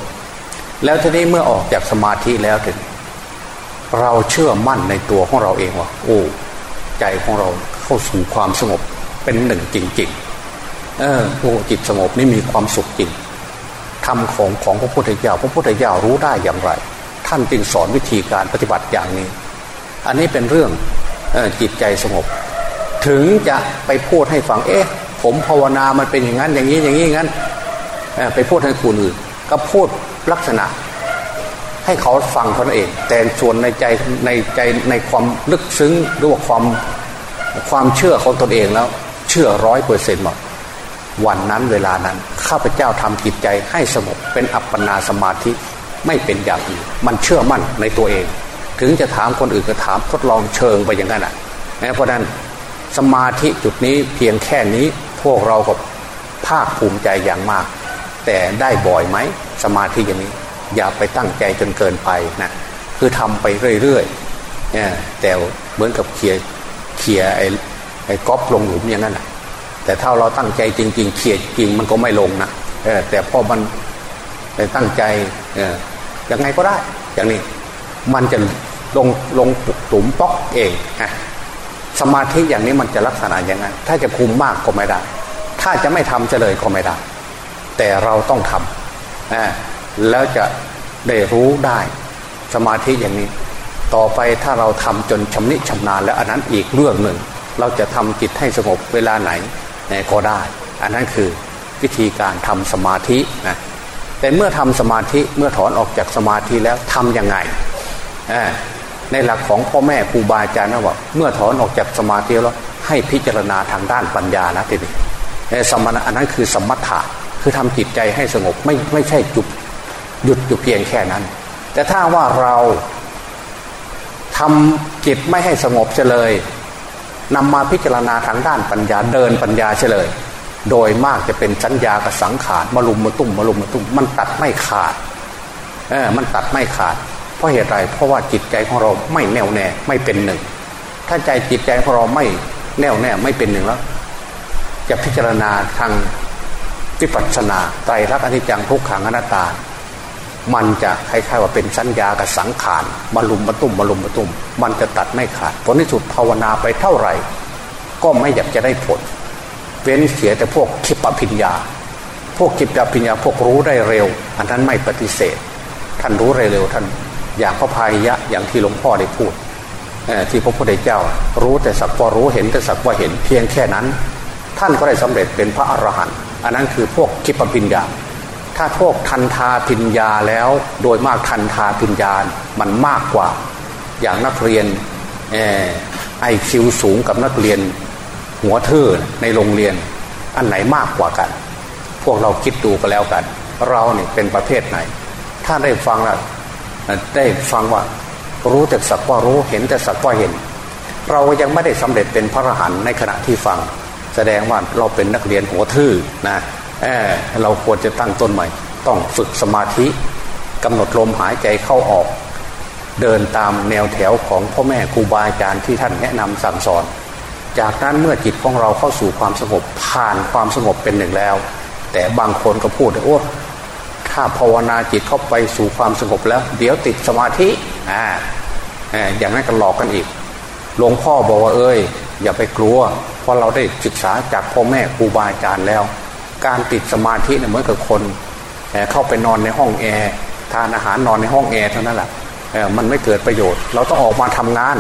แล้วทีนี้เมื่อออกจากสมาธิแล้วถึงเราเชื่อมั่นในตัวของเราเองว่าโอ้ใจของเราเข้าสู่ความสงบเป็นหนึ่งจริงๆเออโอ้จิตสงบนี่มีความสุขจริงทำของของพระพุทธเจ้าพระพุทธเจ้ารู้ได้อย่างไร ท่านจึงสอนวิธีการปฏิบัติอย่างนี้ อันนี้เป็นเรื่อง จิตใจสงบ ถึงจะไปพูดให้ฟังเอ๊ะ ผมภาวนามันเป็นอย่างนั้นอย่างนี้อย่างนี้อย่างนั้นไปพูดให้คนอื่นก็พูดลักษณะ ให้เขาฟังเขาเอง แต่ส่วนในใจในใจในความลึกซึ้งหรือว่าความความเชื่อของตนเองแล้ว เชื่อร้อยเปอร์เซ็นต์หมดวันนั้นเวลานั้นข้าพเจ้าทำจิตใจให้สงบเป็นอัปปนาสมาธิไม่เป็นอย่างอื่นมันเชื่อมั่นในตัวเอง ถึงจะถามคนอื่นก็ถามทดลองเชิงไปอย่างนั้นอะเพราะนั้นสมาธิจุดนี้เพียงแค่นี้พวกเราก็ภาคภูมิใจอย่างมาก แต่ได้บ่อยไหมสมาธิอย่างนี้ อย่าไปตั้งใจจนเกินไปนะคือทำไปเรื่อยๆแต่เหมือนกับเขี่ยเขี่ยไอ้ไอ้ก๊อปลงหลุมอย่างนั้นแหะแต่ถ้าเราตั้งใจจริง ๆเขี่ยจริงมันก็ไม่ลงนะแต่พอมันตั้งใจยังไงก็ได้อย่างนี้ มันจะลงลงตุ่มป๊อกเองฮะสมาธิอย่างนี้มันจะลักษณะอย่างนั้นถ้าจะคุมมากก็ไม่ได้ ถ้าจะไม่ทำเฉลยก็ไม่ได้ แต่เราต้องทำแล้วจะได้รู้ได้ สมาธิอย่างนี้ ต่อไปถ้าเราทำจนชำนิชำนาญแล้วอันนั้นอีกเรื่องหนึ่ง เราจะทำจิตให้สงบเวลาไหนก็ได้ อันนั้นคือวิธีการทำสมาธินะแต่เมื่อทำสมาธิเมื่อถอนออกจากสมาธิแล้วทํำยังไง ในหลักของพ่อแม่ครูบาอาจารย์นะว่าเมื่อถอนออกจากสมาธิแล้วให้พิจารณาทางด้านปัญญานะทีนี้สมณะอันนั้นคือสมถะคือทำจิตใจให้สงบไม่ไม่ใช่จุดหยุดอยู่เพียงแค่นั้น แต่ถ้าว่าเราทำจิตไม่ให้สงบเฉลยนำมาพิจารณาทางด้านปัญญาเดินปัญญาเฉลย โดยมากจะเป็นสัญญากับสังขารมาลุมมาตุ้มมาลุมมาตุ้มมันตัดไม่ขาดเออมันตัดไม่ขาด ราะเหตุไรเพราะว่าจิตใจของเราไม่แน่วแน่ไม่เป็นหนึ่ง ถ้าใจจิตใจของเราไม่แน่วแน่ไม่เป็นหนึ่งแล้ว จะพิจารณาทางวิปัสสนาไตรลักษณ์อนิจจังทุกขังอนัตตา มันจะคล้ายๆว่าเป็นสัญญากับสังขารมาลุมมาตุ้มมาลุมมาตุ้ม มันจะตัดไม่ขาดผลที่สุดภาวนาไปเท่าไหร่ ก็ไม่อยากจะได้ผล เว้นเสียแต่พวกคิปปิญญา พวกคิปปิญญาพวกรู้ได้เร็ว อันนั้นไม่ปฏิเสธ ท่านรู้เร็วท่าน อย่างพระพายยะอย่างที่หลวงพ่อได้พูดที่พระพุทธเจ้า รู้แต่สักว่ารู้เห็นแต่สักว่าเห็นเพียงแค่นั้น ท่านก็ได้สำเร็จเป็นพระอรหันต์อันนั้นคือพวกคิปปิญญา ถ้าพวกทันทาพิญญาแล้วโดยมากทันทาพิญญามันมากกว่า อย่างนักเรียนไอคิวสูงกับนักเรียนหัวเทือในโรงเรียนอันไหนมากกว่ากัน พวกเราคิดดูก็แล้วกัน เราเนี่ยเป็นประเภทไหน ถ้าได้ฟังแล้ว ได้ฟังว่ารู้แต่สักว่ารู้เห็นแต่สักว่าเห็น เรายังไม่ได้สำเร็จเป็นพระอรหันต์ในขณะที่ฟัง แสดงว่าเราเป็นนักเรียนหัวทื่อนะเเราควรจะตั้งต้นใหม่ ต้องฝึกสมาธิกำหนดลมหายใจเข้าออก เดินตามแนวแถวของพ่อแม่ครูบาอาจารย์ที่ท่านแนะนำสั่งสอน จากนั้นเมื่อจิตของเราเข้าสู่ความสงบผ่านความสงบเป็นหนึ่งแล้ว แต่บางคนก็พูดโอ้ ถ้าภาวนาจิตเข้าไปสู่ความสงบแล้ว เดี๋ยวติดสมาธิอ่าอย่างนั้นก็หลอกกันอีก หลวงพ่อบอกว่าเอ้ย อย่าไปกลัว เพราะเราได้ศึกษาจากพ่อแม่ครูบาอาจารย์แล้ว การติดสมาธิเนี่ยเหมือนกับคนเข้าไปนอนในห้องแอร์ทานอาหารนอนในห้องแอร์เท่านั้นแหละมันไม่เกิดประโยชน์ เราต้องออกมาทำงาน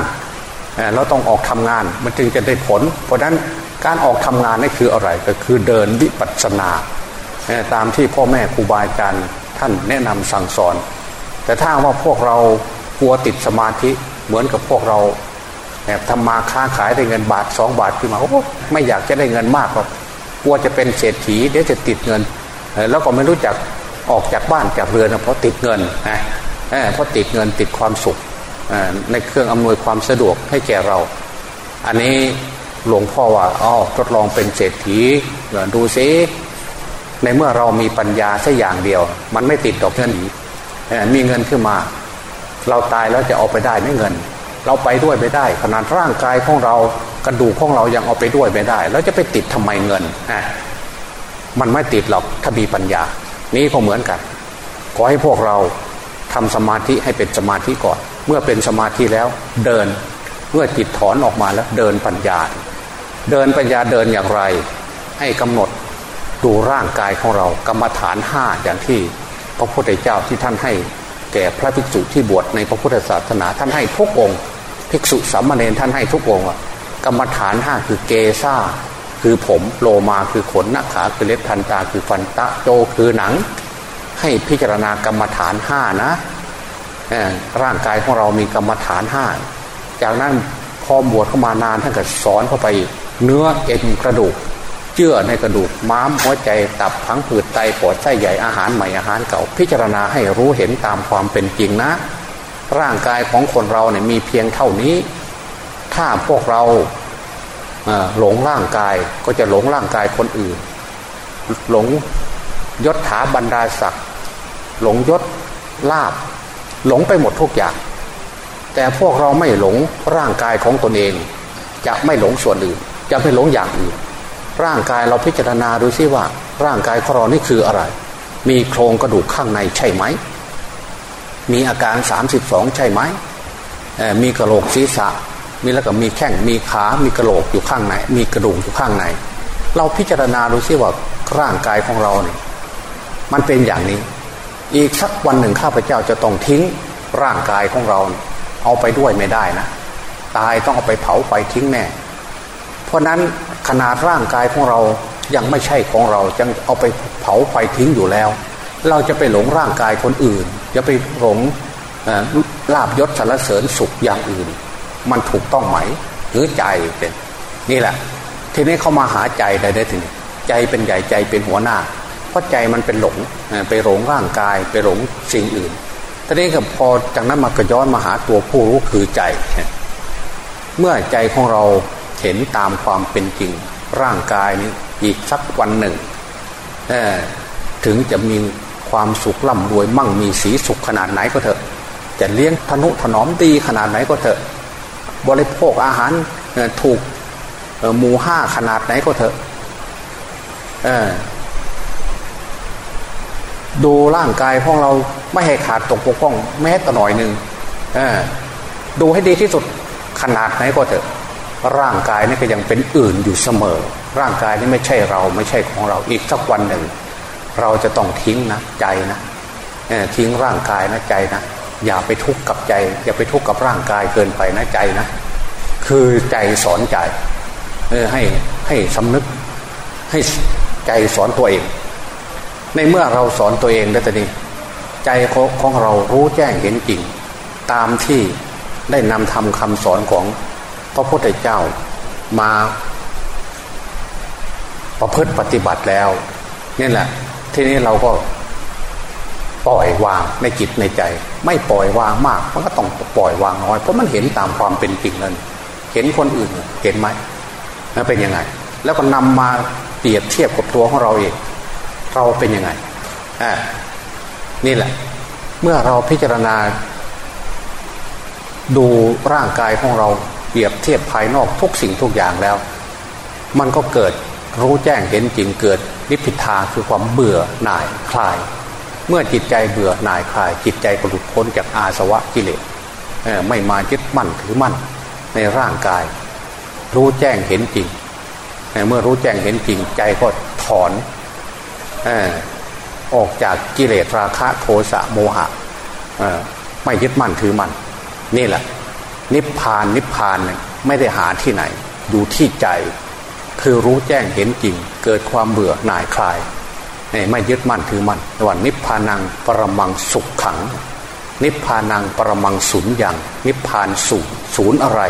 เราต้องออกทำงานมันจึงจะได้ผล เพราะนั้นการออกทำงานนี่คืออะไรก็คือเดินวิปัสสนา ตามที่พ่อแม่ครูบาอาจารย์ท่านแนะนำสั่งสอน แต่ถ้าว่าพวกเรากลัวติดสมาธิเหมือนกับพวกเราแอบทำมาค้าขายได้เงินบาทสองบาทขึ้นมาโอ้ไม่อยากจะได้เงินมากหรอกกลัวจะเป็นเศรษฐีเดี๋ยวจะติดเงิน แล้วก็ไม่รู้จักออกจากบ้านจากเรือนเพราะติดเงินนะเพราะติดเงินติดความสุขในเครื่องอำนวยความสะดวกให้แก่เรา อันนี้หลวงพ่อว่าอ๋อทดลองเป็นเศรษฐีดูซิ ในเมื่อเรามีปัญญาแค่อย่างเดียว มันไม่ติดดอกเงินมีเงินขึ้นมา เราตายแล้วจะเอาไปได้ไม่เงิน เราไปด้วยไม่ได้ ขนาดร่างกายของเรากระดูกของเรายังเอาไปด้วยไม่ได้ แล้วจะไปติดทำไมเงินมันไม่ติดหรอกถ้ามีปัญญา นี้ก็เหมือนกัน ขอให้พวกเราทำสมาธิให้เป็นสมาธิก่อน เมื่อเป็นสมาธิแล้วเดินเมื่อจิตถอนออกมาแล้วเดินปัญญา เดินปัญญาเดินอย่างไร ให้กำหนด ดูร่างกายของเรากรรมฐานห้าอย่างที่พระพุทธเจ้าที่ท่านให้ แก่พระภิกษุที่บวชในพระพุทธศาสนาท่านให้ทุกองค์ ภิกษุสามเณรท่านให้ทุกองค์กรรมฐานห้าคือเกซ่าคือผมโลมาคือขนนักขาคือเล็บทันตาคือฟันตะโจคือหนัง ให้พิจารณากรรมฐานห้านะร่างกายของเรามีกรรมฐานห้าจากนั้นพอบวชเข้ามานานท่านก็สอนเข้าไปเนื้อเอ็นกระดูก เชื่อในกระดูกม้ามหัวใจตับพังผืดไตปอดไส้ใหญ่อาหารใหม่อาหารเก่า พิจารณาให้รู้เห็นตามความเป็นจริงนะ ร่างกายของคนเราเนี่ยมีเพียงเท่านี้ ถ้าพวกเราหลงร่างกายก็จะหลงร่างกายคนอื่น หลงยศถาบรรดาศักดิ์หลงยศลาบ หลงไปหมดทุกอย่าง แต่พวกเราไม่หลงร่างกายของตนเอง จะไม่หลงส่วนอื่น จะไม่หลงอย่างอื่น ร่างกายเราพิจารณาดูซิว่า ร่างกายของเรานี่คืออะไร มีโครงกระดูกข้างในใช่ไหม มีอาการสามสิบสองใช่ไหมมีกระโหลกศีรษะ มีแล้วก็มีแข้งมีขา มีกระโหลกอยู่ข้างใน มีกระดูกอยู่ข้างใน เราพิจารณาดูซิว่าร่างกายของเราเนี่ยมันเป็นอย่างนี้ อีกสักวันหนึ่งข้าพเจ้าจะต้องทิ้งร่างกายของเรา เอาไปด้วยไม่ได้นะ ตายต้องเอาไปเผาไปทิ้งแน่ เพราะนั้น ขนาดร่างกายของเรายังไม่ใช่ของเราจังเอาไปเผาไฟทิ้งอยู่แล้ว เราจะไปหลงร่างกายคนอื่นจะไปหลงลาบยศสารเสริญสุขอย่างอื่น มันถูกต้องไหมหรือใจเป็นนี่แหละ ทีนี้เขามาหาใจได้ได้ทีนี้ใจเป็นใหญ่ใจเป็นหัวหน้า เพราะใจมันเป็นหลงไปหลงร่างกายไปหลงสิ่งอื่นทีนี้ก็พอจากนั้นมาก็ย้อนมาหาตัวผู้รู้คือใจ เมื่อใจของเรา เห็นตามความเป็นจริง ร่างกายนี้อีกสักวันหนึ่ง ถึงจะมีความสุขล่ำรวยมั่งมีสีสุขขนาดไหนก็เถอะ จะเลี้ยงทนุถนอมดีขนาดไหนก็เถอะ บริโภคอาหารถูกหมูห้าขนาดไหนก็เถอะดูร่างกายของเราไม่ให้ขาดตกปกป้อง แม้แต่หน่อยหนึ่งดูให้ดีที่สุดขนาดไหนก็เถอะ ร่างกายนี่ก็ยังเป็นอื่นอยู่เสมอ ร่างกายนี่ไม่ใช่เราไม่ใช่ของเราอีกสักวันหนึ่ง เราจะต้องทิ้งนะใจนะทิ้งร่างกายนะใจนะ อย่าไปทุกข์กับใจ อย่าไปทุกข์กับร่างกายเกินไปนะใจนะ คือใจสอนใจให้ให้สำนึก ให้ใจสอนตัวเอง ในเมื่อเราสอนตัวเองแล้วตอนี้ใจของเรารู้แจ้งเห็นจริง ตามที่ได้นำทำคำสอนของ พระพุทธเจ้ามาประพฤติปฏิบัติแล้วนี่แหละ ทีนี้เราก็ปล่อยวางในจิตในใจ ไม่ปล่อยวางมากมันก็ต้องปล่อยวางน้อยเพราะมันเห็นตามความเป็นจริงนั่นเห็นคนอื่นเห็นไหมแล้วเป็นยังไง แล้วก็นำมาเปรียบเทียบกับตัวของเราเองเราเป็นยังไงนี่แหละ เมื่อเราพิจารณา ดูร่างกายของเรา เปรียบเทียบภายนอกทุกสิ่งทุกอย่างแล้ว มันก็เกิดรู้แจ้งเห็นจริงเกิดนิพพิทาคือความเบื่อหน่ายคลาย เมื่อจิตใจเบื่อหน่ายคลาย จิตใจก็หลุดพ้นจากอาสวะกิเลสไม่มายึดมั่นถือมั่นในร่างกาย รู้แจ้งเห็นจริงเมื่อรู้แจ้งเห็นจริงใจก็ถอนออกจากกิเลสราคะโทสะโมหะไม่ยึดมั่นถือมั่นนี่แหละ นิพพานนิพพานไม่ได้หาที่ไหน อยู่ที่ใจ คือรู้แจ้งเห็นจริง เกิดความเบื่อหน่ายคลายไม่ยึดมั่นถือมั่นว่านิพพานังปรมังสุขขัง นิพพานังปรมังศูนย์อย่างนิพพานศูนย์ศูนย์อะไร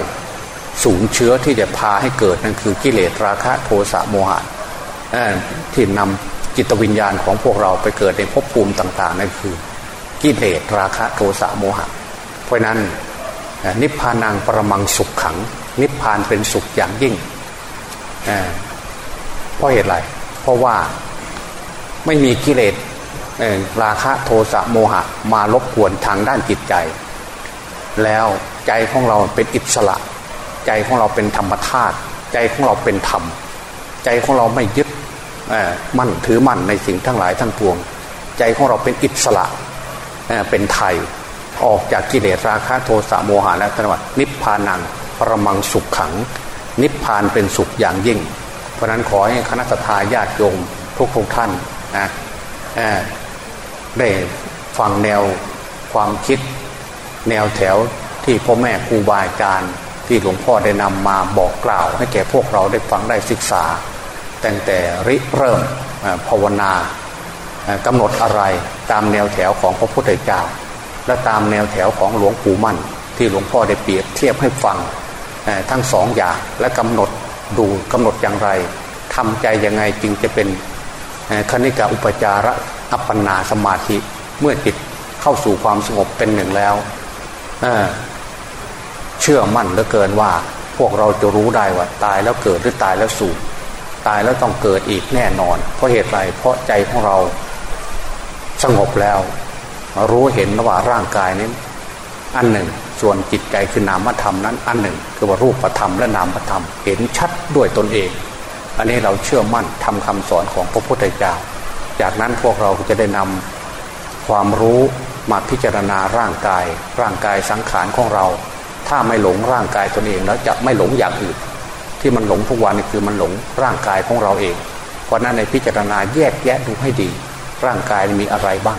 ศูนย์เชื้อที่จะพาให้เกิดนั่นคือกิเลสราคะโทสะโมหะที่นำจิตวิญญาณของพวกเราไปเกิดในภพภูมิต่าง ๆ นั่นคือ กิเลสราคะโทสะโมหะ เพราะนั้น นิพพานังประมังสุขขัง นิพพานเป็นสุขอย่างยิ่งเพราะเหตุไร เพราะว่าไม่มีกิเลสราคะโทสะโมหะมารบกวนทางด้านจิตใจ แล้วใจของเราเป็นอิสระ ใจของเราเป็นธรรมธาตุใจของเราเป็นธรรม ใจของเราไม่ยึดมั่นถือมั่นในสิ่งทั้งหลายทั้งปวง ใจของเราเป็นอิสระเป็นไทย ออกจากกิเลสราคะโทสะโมหะและธนวัตนิพพานังปรมังสุขขัง นิพพานเป็นสุขอย่างยิ่ง เพราะนั้นขอให้คณะทาญาติโยมทุกทุกท่านนะได้ฟังแนวความคิดแนวแถวที่พ่อแม่ครูบาอาจารย์ที่หลวงพ่อได้นำมาบอกกล่าว ให้แก่พวกเราได้ฟังได้ศึกษา ตั้งแต่ริเริ่มภาวนากำหนดอะไรตามแนวแถวของพระพุทธเจ้า และตามแนวแถวของหลวงปู่มั่น ที่หลวงพ่อได้เปรียบเทียบให้ฟังทั้งสองอย่างและกำหนดดูกำหนดอย่างไรทำใจยังไงจึงจะเป็นคณิกาอุปจาระอัปปนาสมาธิเมื่อจิตเข้าสู่ความสงบเป็นหนึ่งแล้วเเชื่อมั่นเหลือเกินว่า พวกเราจะรู้ได้ว่าตายแล้วเกิดหรือตายแล้วสูญตายแล้วต้องเกิดอีกแน่นอน เพราะเหตุไรเพราะใจของเราสงบแล้ว รู้เห็นว่าร่างกายนี้อันหนึ่ง ส่วนจิตใจคือนามธรรมนั้น อันหนึ่ง คือว่ารูปธรรมและนามธรรม เห็นชัดด้วยตนเอง อันนี้เราเชื่อมั่นทำคำสอนของพระพุทธเจ้า จากนั้นพวกเราจะได้นำความรู้มาพิจารณาร่างกาย ร่างกายสังขารของเรา ถ้าไม่หลงร่างกายตนเองแล้วจะไม่หลงอย่างอื่น ที่มันหลงทุกวันนี่คือมันหลงร่างกายของเราเองเพราะนั้นในพิจารณาแยกแยะดูให้ดี ร่างกายมีอะไรบ้าง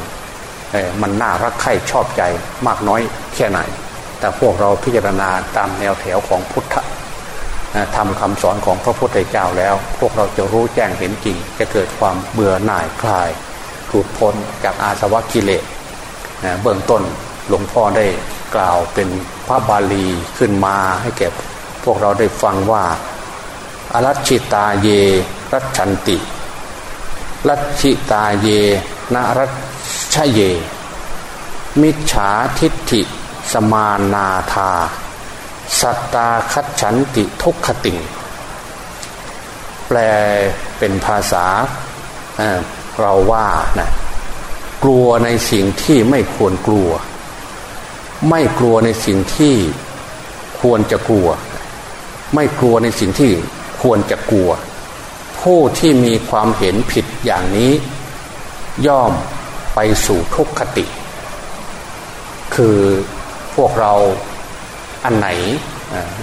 มันน่ารักใคร่ชอบใจมากน้อยแค่ไหน แต่พวกเราพิจารณาตามแนวแถวของพุทธทำคำสอนของพระพุทธเจ้าแล้ว พวกเราจะรู้แจ้งเห็นจริง จะเกิดความเบื่อหน่ายคลายหลุดพ้นจากอาสวะกิเลสเบื้องต้นหลวงพ่อได้กล่าวเป็นพระบาลีขึ้นมาให้แก่พวกเราได้ฟังว่าอรัชิตาเย รัชันติ รัชิตาเยนรั ชเย มิจฉาทิฏฐิ สมานาธาสัตตาคัดฉันติทุกขติงแปลเป็นภาษาเเราว่านะกลัวในสิ่งที่ไม่ควรกลัว ไม่กลัวในสิ่งที่ควรจะกลัว ไม่กลัวในสิ่งที่ควรจะกลัว ผู้ที่มีความเห็นผิดอย่างนี้ ย่อม ไปสู่ทุกขติ คือพวกเราอันไหน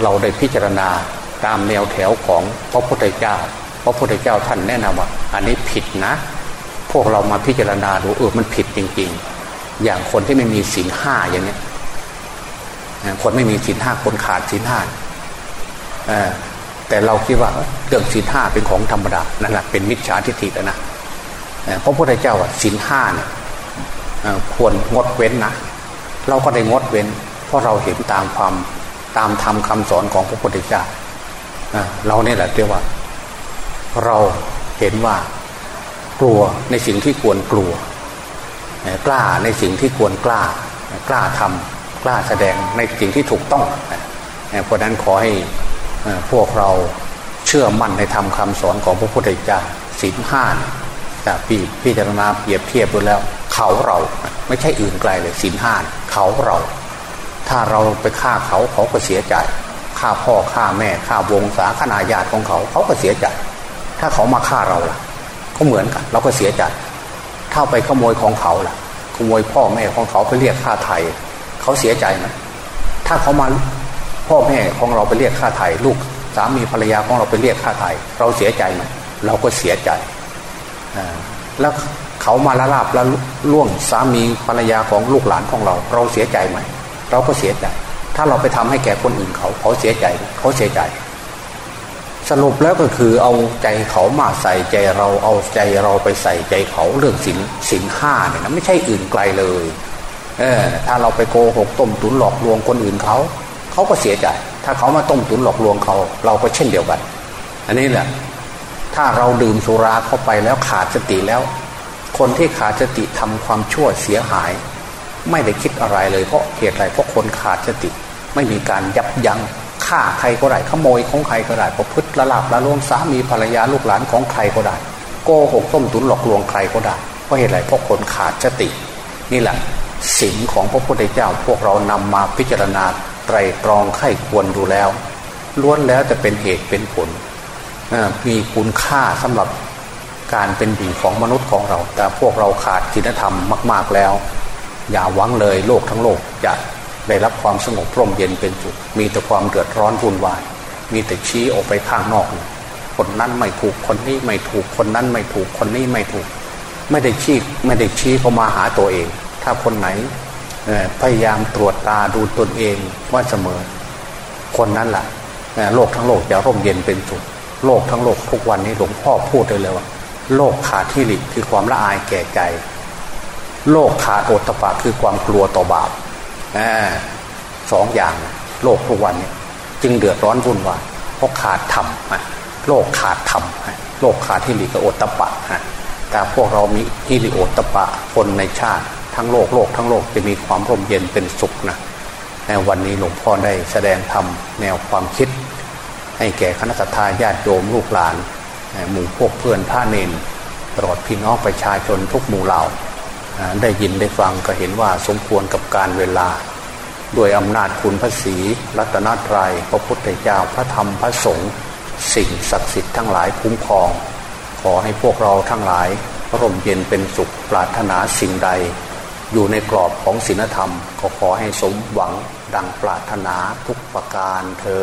เราได้พิจารณาตามแนวแถวของพระพุทธเจ้า พระพุทธเจ้าท่านแนะนำว่า อันนี้ผิดนะ พวกเรามาพิจารณาดูเออมันผิดจริง ๆ อย่างคนที่ไม่มีศีลห้าอย่างนี้คนไม่มีศีลห้าคนขาดศีลห้าแต่เราคิดว่าเรื่องศีลห้าเป็นของธรรมดานั่นแหละเป็นมิจฉาทิฏฐิแล้วนะพระพุทธเจ้าว่าศีลห้าเนี่ย ควรงดเว้นนะ เราก็ได้งดเว้น เพราะเราเห็นตามความตามธรรมคาสอนของพระพุทธเจ้าเราเนี่ยแหละเรียกว่า เราเห็นว่ากลัวในสิ่งที่ควรกลัว กล้าในสิ่งที่ควรกล้า กล้าทำกล้าแสดงในสิ่งที่ถูกต้องเพราะนั้นขอให้พวกเราเชื่อมั่นในธรรมคาสอนของพระพุทธเจ้าศีลห้าจากพี่พิจารณาเปรียบเทียบดูแล้ว เขาเราไม่ใช่อื่นไกลเลยศีลห้าเขาเรา ถ้าเราไปฆ่าเขาเขาก็เสียใจฆ่าพ่อฆ่าแม่ฆ่าวงศาคณาญาติของเขาเขาก็เสียใจถ้าเขามาฆ่าเราล่ะ ก็เหมือนกัน เราก็เสียใจถ้าไปขโมยของเขาล่ะ ขโมยพ่อแม่ของเขาไปเรียกค่าไทย เขาเสียใจไหมถ้าเขามาพ่อแม่ของเราไปเรียกค่าไทย ลูกสามีภรรยาของเราไปเรียกค่าไทย เราเสียใจไหมเราก็เสียใจ แล้วเขามาละลาบละล่วงสามีภรรยาของลูกหลานของเรา เราเสียใจไหมเราก็เสียใจ ถ้าเราไปทำให้แก่คนอื่นเขาเขาเสียใจเขาเสียใจ สรุปแล้วก็คือเอาใจเขามาใส่ใจเราเอาใจเราไปใส่ใจเขาเรื่องสินสินห้าเนี่ยนะไม่ใช่อื่นไกลเลย เออ ถ้าเราไปโกหกต้มตุนหลอกลวงคนอื่นเขาเขาก็เสียใจ ถ้าเขามาต้มตุนหลอกลวงเขา เราก็เช่นเดียวกัน อันนี้แหละ ถ้าเราดื่มสุราเข้าไปแล้วขาดสติแล้ว คนที่ขาดสติทำความชั่วเสียหาย ไม่ได้คิดอะไรเลยเพราะเหตุอะไรเพราะคนขาดสติ ไม่มีการยับยัง้งฆ่าใครก็ได้ขโมยของใครก็ได้ประพฤติละลาบละล่วงสามีภรรยาลูกหลานของใครก็ได้ โกหกต้มตุนหลอกลวงใครก็ได้เพราะเหตุอะไรเพราะคนขาดสติ นี่แหละสิ่งของพระพุทธเจ้าพวกเรานำมาพิจารณาไตรตรองไข้ควรดูแล้วล้วนแล้วจะเป็นเหตุเป็นผล มีคุณค่าสำหรับการเป็นอยู่ของมนุษย์ของเรา แต่พวกเราขาดศีลธรรมมาก ๆแล้ว อย่าหวังเลยโลกทั้งโลกจะได้รับความสงบร่มเย็นเป็นสุขมีแต่ความเดือดร้อนวุ่นวาย มีแต่ชี้ออกไปข้างนอก คนนั้นไม่ถูกคนนี้ไม่ถูกคนนั้นไม่ถูกคนนี้ไม่ถูก ไม่ได้ชี้ไม่ได้ชี้เข้ามาหาตัวเอง ถ้าคนไหนพยายามตรวจตาดูตนเองว่าเสมอ คนนั้นแหละโลกทั้งโลกจะร่มเย็นเป็นสุข โลกทั้งโลกทุกวันนี้หลวงพ่อพูดเลยเลยว่า โลกขาดที่หลิคือความละอายแก่ใจ โลกขาดโอตปะคือความกลัวต่อบาปสองอย่างโลกทุกวันนี้จึงเดือดร้อนวุ่นวายเพราะขาดธรรมโลกขาดธรรมโลกขาดที่หลีกโอตปะแต่พวกเรามีฮิริโอตปะคนในชาติ ทั้งโลกโลกทั้งโลกจะมีความร่มเย็นเป็นสุขนะในวันนี้หลวงพ่อได้แสดงธรรมแนวความคิด ให้แก่คณะทาญาติโยมลูกหลานหมู่พวกเพื่อนพระเนนตลอดพี่น้องประชาชนทุกหมู่เหล่าได้ยินได้ฟังก็เห็นว่าสมควรกับการเวลา ด้วยอำนาจคุณพระศีรัตนตรยัยพระพุทธเจ้าพระธรรมพระสงฆ์สิ่งศักดิ์สิทธิ์ทั้งหลายคุ้มครอง ขอให้พวกเราทั้งหลายร่มเย็นเป็นสุขปรารถนาสิ่งใด อยู่ในกรอบของศีลธรรม ก็ขอให้สมหวังดังปรารถนาทุกประการเทอ